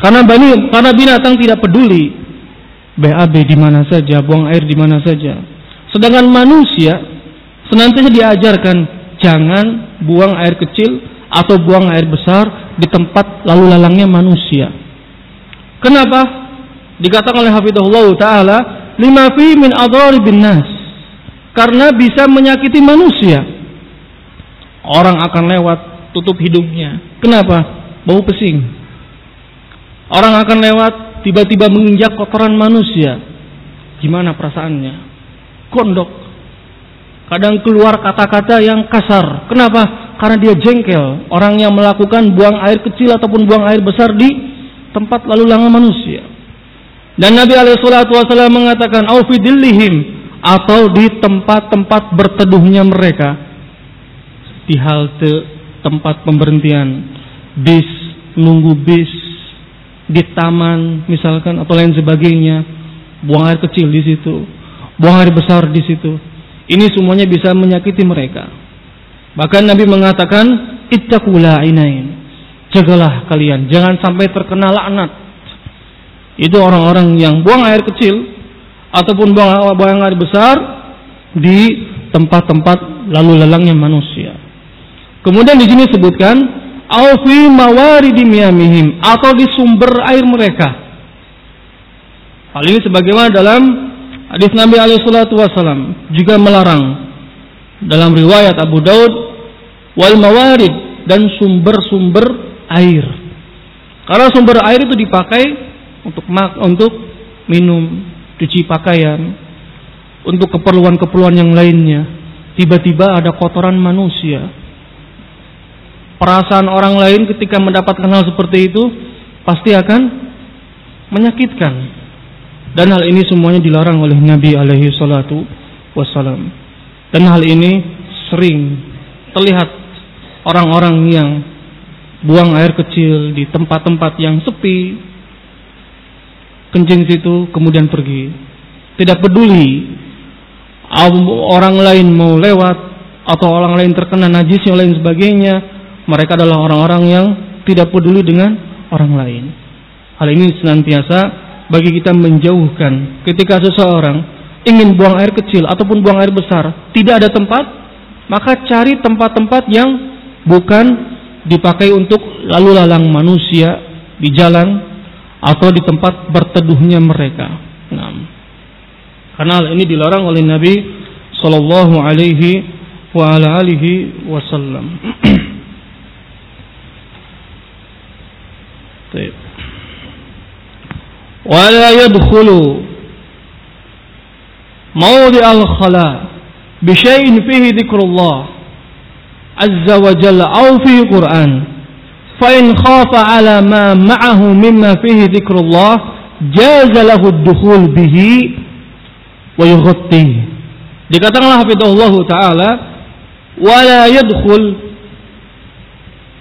Karena bani, karena binatang tidak peduli BAB di mana saja, buang air di mana saja. Sedangkan manusia senantiasa diajarkan jangan buang air kecil atau buang air besar di tempat lalu lalangnya manusia. Kenapa? Dikatakan oleh Hafidhullah taala, lima fi min bin nas. Karena bisa menyakiti manusia. Orang akan lewat tutup hidungnya. Kenapa? Bau pesing. Orang akan lewat tiba-tiba menginjak kotoran manusia. Gimana perasaannya? Kondok. Kadang keluar kata-kata yang kasar. Kenapa? Karena dia jengkel. Orang yang melakukan buang air kecil ataupun buang air besar di tempat lalu lalang manusia. Dan Nabi Alaihissalam mengatakan, "Aufidillihim" atau di tempat-tempat berteduhnya mereka, di halte tempat pemberhentian bis, nunggu bis, di taman misalkan atau lain sebagainya, buang air kecil di situ, buang air besar di situ. Ini semuanya bisa menyakiti mereka. Bahkan Nabi mengatakan, "Ittaqula inain." Jagalah kalian, jangan sampai terkena laknat. Itu orang-orang yang buang air kecil ataupun buang, air besar di tempat-tempat lalu lalangnya manusia. Kemudian di sini sebutkan aufi mawaridi miyamihim atau di sumber air mereka. Hal ini sebagaimana dalam Hadis Nabi alaihissalatu wassalam juga melarang dalam riwayat Abu Daud wal mawarid dan sumber-sumber air. Karena sumber air itu dipakai untuk mak untuk minum, cuci pakaian, untuk keperluan-keperluan yang lainnya. Tiba-tiba ada kotoran manusia. Perasaan orang lain ketika mendapatkan hal seperti itu pasti akan menyakitkan dan hal ini semuanya dilarang oleh Nabi alaihi salatu wassalam. Dan hal ini sering terlihat orang-orang yang buang air kecil di tempat-tempat yang sepi, kencing situ, kemudian pergi. Tidak peduli orang lain mau lewat atau orang lain terkena najis yang lain sebagainya, mereka adalah orang-orang yang tidak peduli dengan orang lain. Hal ini senantiasa bagi kita menjauhkan ketika seseorang ingin buang air kecil ataupun buang air besar, tidak ada tempat, maka cari tempat-tempat yang bukan dipakai untuk lalu lalang manusia di jalan atau di tempat berteduhnya mereka. Nah, karena hal ini dilarang oleh Nabi Shallallahu Alaihi wa ala alihi wasallam. (clears throat) ولا يدخل mawdi al-khala bishay'in fihi dhikrullah azza wa jalla aw fihi Qur'an. Fa in khafa ala ma ma'ahu mimma fihi dhikrullah jaza lahu dukhul bihi wa yughatti. Dikatakanlah Allah taala wala yadkhul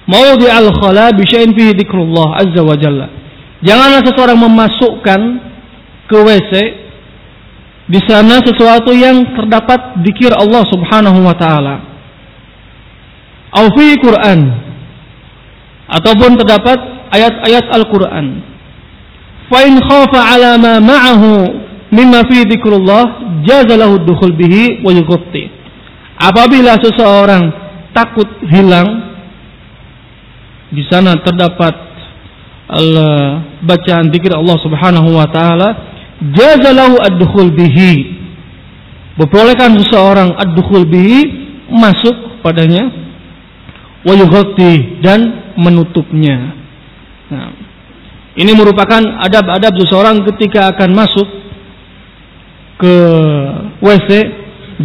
mawdi al-khala bishay'in fihi dhikrullah azza wa jalla. Janganlah seseorang memasukkan ke WC di sana sesuatu yang terdapat dikir Allah Subhanahu wa taala. Au Quran ataupun terdapat ayat-ayat Al-Qur'an. Fa in khafa 'ala ma ma'ahu mimma fi dzikrullah jaza lahu dukhul bihi wa yughatti. Apabila seseorang takut hilang di sana terdapat Allah bacaan zikir Allah Subhanahu wa taala jazalahu ad-dukhul bihi Berbolehkan seseorang ad-dukhul bihi masuk padanya wa dan menutupnya. Nah, ini merupakan adab-adab seseorang ketika akan masuk ke WC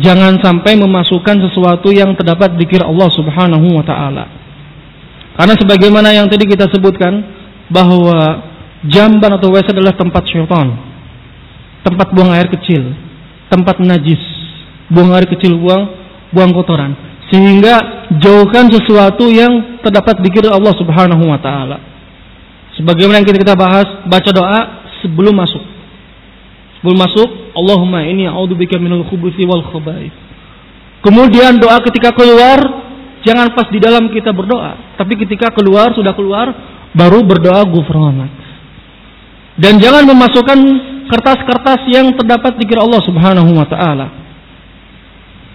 jangan sampai memasukkan sesuatu yang terdapat zikir Allah Subhanahu wa taala. Karena sebagaimana yang tadi kita sebutkan, bahwa jamban atau WC adalah tempat syaitan. Tempat buang air kecil, tempat najis, buang air kecil, buang buang kotoran. Sehingga jauhkan sesuatu yang terdapat di kiri Allah Subhanahu wa taala. Sebagaimana yang kita, bahas, baca doa sebelum masuk. Sebelum masuk, Allahumma ini a'udzubika minal khubuthi wal khaba'ith. Kemudian doa ketika keluar, jangan pas di dalam kita berdoa, tapi ketika keluar sudah keluar, baru berdoa gufranak. Dan jangan memasukkan kertas-kertas yang terdapat di Allah Subhanahu wa taala.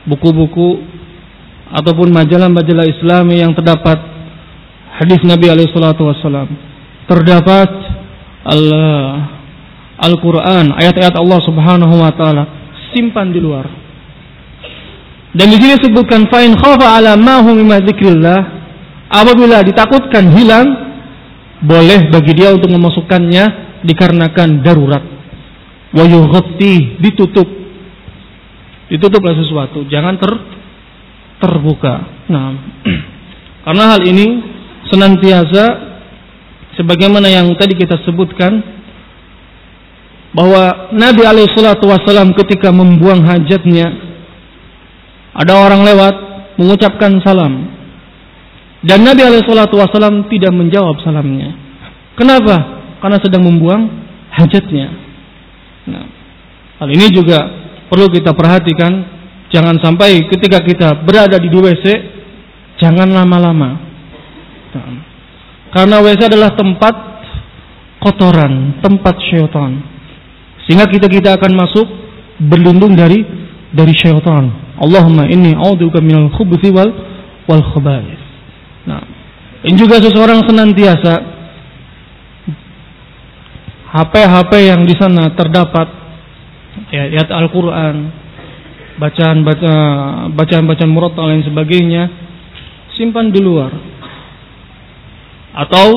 Buku-buku ataupun majalah-majalah Islami yang terdapat hadis Nabi alaihi salatu wasallam. Terdapat Al-Qur'an, ayat-ayat Allah Subhanahu wa taala simpan di luar. Dan di sini sebutkan fa'in khafa ala ma hum apabila ditakutkan hilang boleh bagi dia untuk memasukkannya dikarenakan darurat. Wa ditutup. ditutup oleh sesuatu, jangan ter terbuka. Nah, (clears throat) karena hal ini senantiasa sebagaimana yang tadi kita sebutkan bahwa Nabi alaihissalatu wassalam ketika membuang hajatnya ada orang lewat mengucapkan salam dan Nabi alaihissalatu wassalam tidak menjawab salamnya. Kenapa? Karena sedang membuang hajatnya. Nah, hal ini juga perlu kita perhatikan. Jangan sampai ketika kita berada di WC, jangan lama-lama. Nah, karena WC adalah tempat kotoran, tempat syaitan. Sehingga kita kita akan masuk berlindung dari dari syaitan. Allahumma inni a'udzubika minal khubuthi wal wal khaba'ith. Nah, ini juga seseorang senantiasa HP-HP yang di sana terdapat ya, ayat Al-Qur'an, bacaan baca bacaan-bacaan murattal dan sebagainya simpan di luar. Atau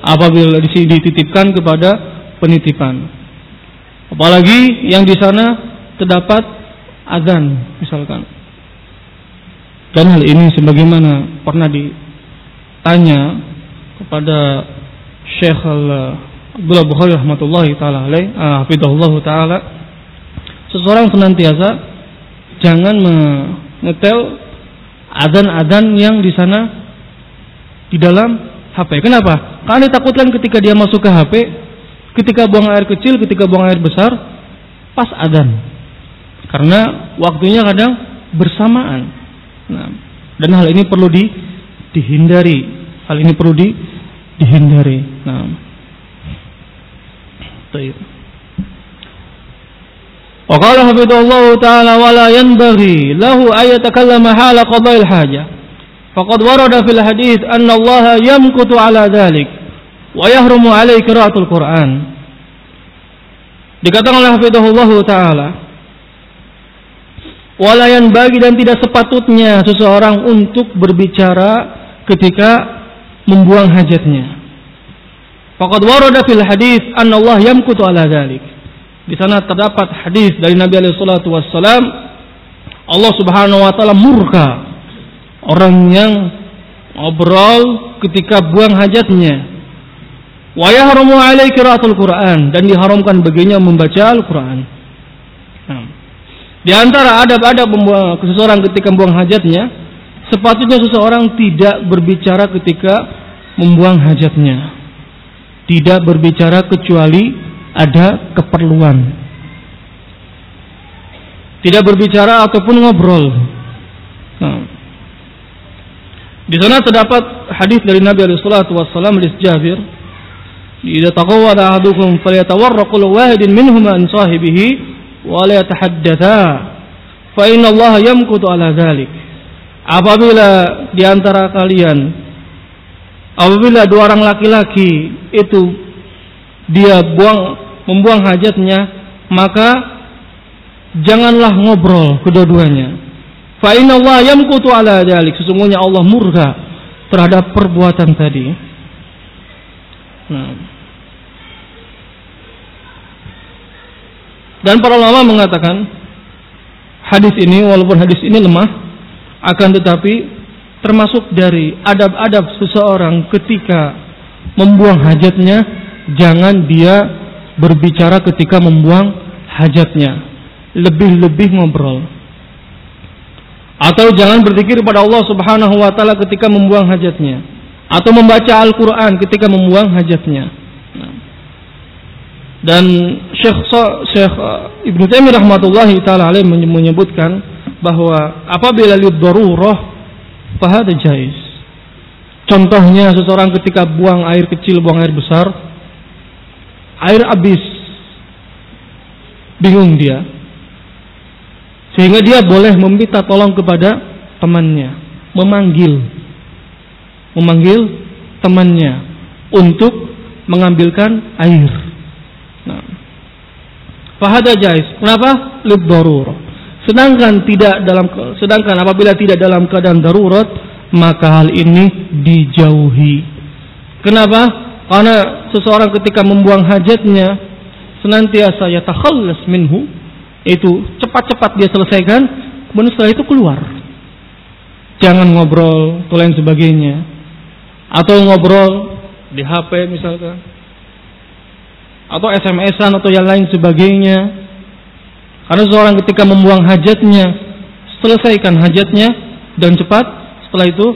apabila dititipkan kepada penitipan. Apalagi yang di sana terdapat azan misalkan. Dan hal ini sebagaimana pernah ditanya kepada Syekh Abdullah Bukhari rahmatullahi taala alaih, ah, taala, seseorang senantiasa jangan mengetel azan-azan yang di sana di dalam HP. Kenapa? Karena ditakutkan ketika dia masuk ke HP, ketika buang air kecil, ketika buang air besar, pas adan. Karena waktunya kadang bersamaan. Nah, dan hal ini perlu di, dihindari. Hal ini perlu di, dihindari. Nah. Baik. Wa qala hafidhullah ta'ala wa la yanbaghi lahu ayatakallama hala qada'il haja. Faqad warada fil hadis anna Allah yamkutu ala dhalik wa yahrumu alaihi qira'atul Qur'an. Dikatakan oleh hafidhullah ta'ala Walayan bagi dan tidak sepatutnya seseorang untuk berbicara ketika membuang hajatnya. Faqad warada fil hadis anna Allah yamkutu ala dzalik. Di sana terdapat hadis dari Nabi alaihi salatu wassalam Allah Subhanahu wa taala murka orang yang ngobrol ketika buang hajatnya Wa yahrumu alaihi qiraatul Quran dan diharamkan baginya membaca Al-Quran. Nah, di antara adab-adab seseorang ketika membuang hajatnya, sepatutnya seseorang tidak berbicara ketika membuang hajatnya tidak berbicara kecuali ada keperluan. Tidak berbicara ataupun ngobrol. Nah. Di sana terdapat hadis dari Nabi alaihi wasallam dari Jabir, Jika takwa ahadukum falyatawarraq kullu wahidin minhum an sahibhi, wa la fa Allah yamkutu ala dzalik." Apabila di antara kalian apabila dua orang laki-laki itu dia buang membuang hajatnya maka janganlah ngobrol kedua-duanya. Fa inna Allah yamkutu ala dalik sesungguhnya Allah murka terhadap perbuatan tadi. Nah. Dan para ulama mengatakan hadis ini walaupun hadis ini lemah akan tetapi termasuk dari adab-adab seseorang ketika membuang hajatnya jangan dia berbicara ketika membuang hajatnya. Lebih-lebih ngobrol. Atau jangan berzikir kepada Allah Subhanahu wa taala ketika membuang hajatnya. Atau membaca Al-Qur'an ketika membuang hajatnya. Dan Syekh Syekh uh, Ibnu Taimiyah rahmatullahi taala menyebutkan bahwa apabila lid darurah fahada jais. Contohnya seseorang ketika buang air kecil, buang air besar, air habis. Bingung dia. Sehingga dia boleh meminta tolong kepada temannya, memanggil memanggil temannya untuk mengambilkan air. Fahada jais. Kenapa? Lid Sedangkan tidak dalam sedangkan apabila tidak dalam keadaan darurat, maka hal ini dijauhi. Kenapa? Karena seseorang ketika membuang hajatnya senantiasa ya minhu, itu cepat-cepat dia selesaikan, kemudian setelah itu keluar. Jangan ngobrol atau lain sebagainya. Atau ngobrol di HP misalkan. Atau SMS-an atau yang lain sebagainya. Karena seorang ketika membuang hajatnya, selesaikan hajatnya dan cepat, setelah itu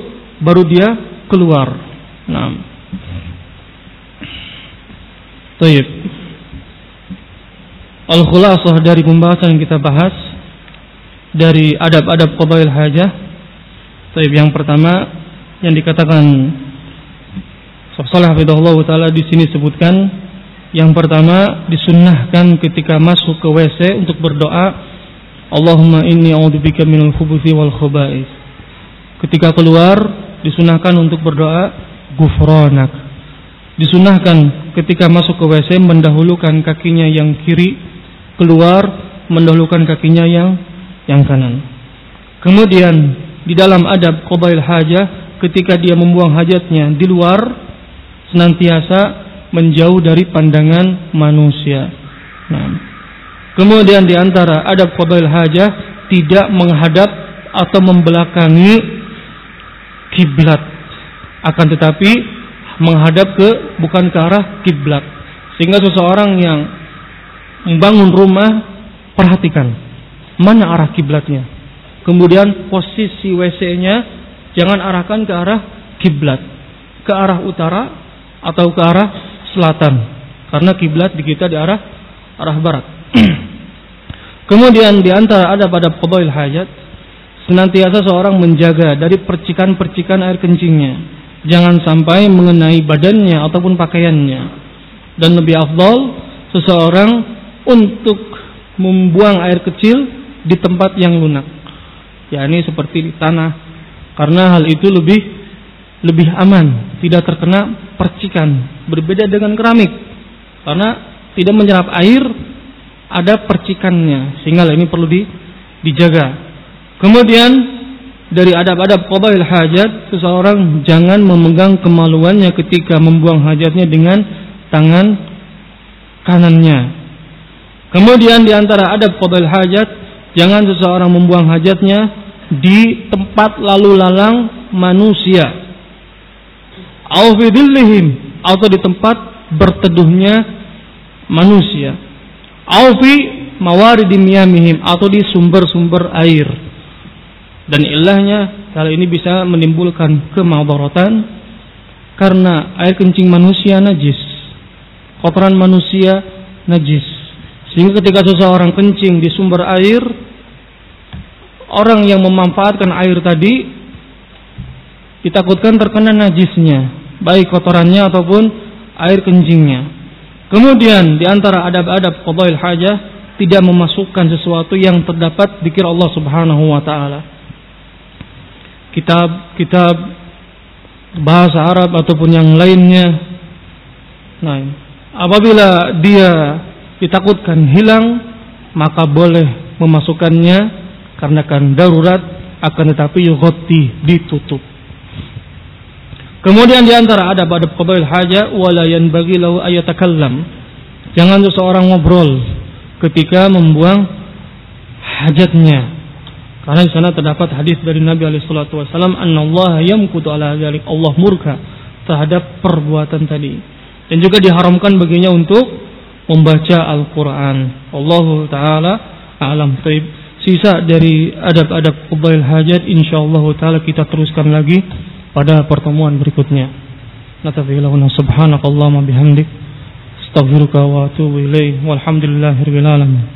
baru dia keluar. Nah. Taib. Al-khulasah dari pembahasan yang kita bahas dari adab-adab qadail hajah. Taib yang pertama yang dikatakan Hafidahullah Ta'ala di sini sebutkan yang pertama disunnahkan ketika masuk ke WC untuk berdoa Allahumma inni a'udzubika minal khubuthi wal khubais. Ketika keluar disunahkan untuk berdoa gufranak. Disunahkan ketika masuk ke WC mendahulukan kakinya yang kiri, keluar mendahulukan kakinya yang yang kanan. Kemudian di dalam adab qabail hajah ketika dia membuang hajatnya di luar senantiasa menjauh dari pandangan manusia. Nah, kemudian di antara adab qadail hajah tidak menghadap atau membelakangi kiblat, akan tetapi menghadap ke bukan ke arah kiblat. Sehingga seseorang yang membangun rumah perhatikan mana arah kiblatnya. Kemudian posisi WC-nya jangan arahkan ke arah kiblat, ke arah utara atau ke arah selatan karena kiblat di kita di arah arah barat. (clears throat) Kemudian di antara ada pada qadail hajat senantiasa seorang menjaga dari percikan-percikan air kencingnya. Jangan sampai mengenai badannya ataupun pakaiannya. Dan lebih afdal seseorang untuk membuang air kecil di tempat yang lunak. Ya ini seperti di tanah. Karena hal itu lebih lebih aman, tidak terkena percikan. Berbeda dengan keramik. Karena tidak menyerap air, ada percikannya. Sehingga ini perlu di, dijaga. Kemudian dari adab-adab qadail hajat, seseorang jangan memegang kemaluannya ketika membuang hajatnya dengan tangan kanannya. Kemudian di antara adab qadail hajat, jangan seseorang membuang hajatnya di tempat lalu lalang manusia au atau di tempat berteduhnya manusia. Au fi mawaridi miyamihim atau di sumber-sumber air. Dan ilahnya hal ini bisa menimbulkan kemadaratan karena air kencing manusia najis. Kotoran manusia najis. Sehingga ketika seseorang kencing di sumber air orang yang memanfaatkan air tadi ditakutkan terkena najisnya, baik kotorannya ataupun air kencingnya. Kemudian di antara adab-adab qadail hajah tidak memasukkan sesuatu yang terdapat dikir Allah Subhanahu wa taala. Kitab-kitab bahasa Arab ataupun yang lainnya. Nah, apabila dia ditakutkan hilang, maka boleh memasukkannya karena kan darurat akan tetapi yughatti ditutup. Kemudian di antara ada pada qabail haja wala yanbaghi lahu ayatakallam. Jangan seseorang ngobrol ketika membuang hajatnya. Karena di sana terdapat hadis dari Nabi alaihi salatu wasallam, "Annallaha yamkutu ala dzalik." Allah murka terhadap perbuatan tadi. Dan juga diharamkan baginya untuk membaca Al-Qur'an. Allah taala alam taib. Sisa dari adab-adab qabail hajat insyaallah taala kita teruskan lagi pada pertemuan berikutnya. Natafilahuna subhanakallahumma bihamdik. Astaghfiruka wa atubu ilaih. Walhamdulillahirabbil alamin.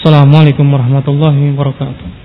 Assalamualaikum warahmatullahi wabarakatuh.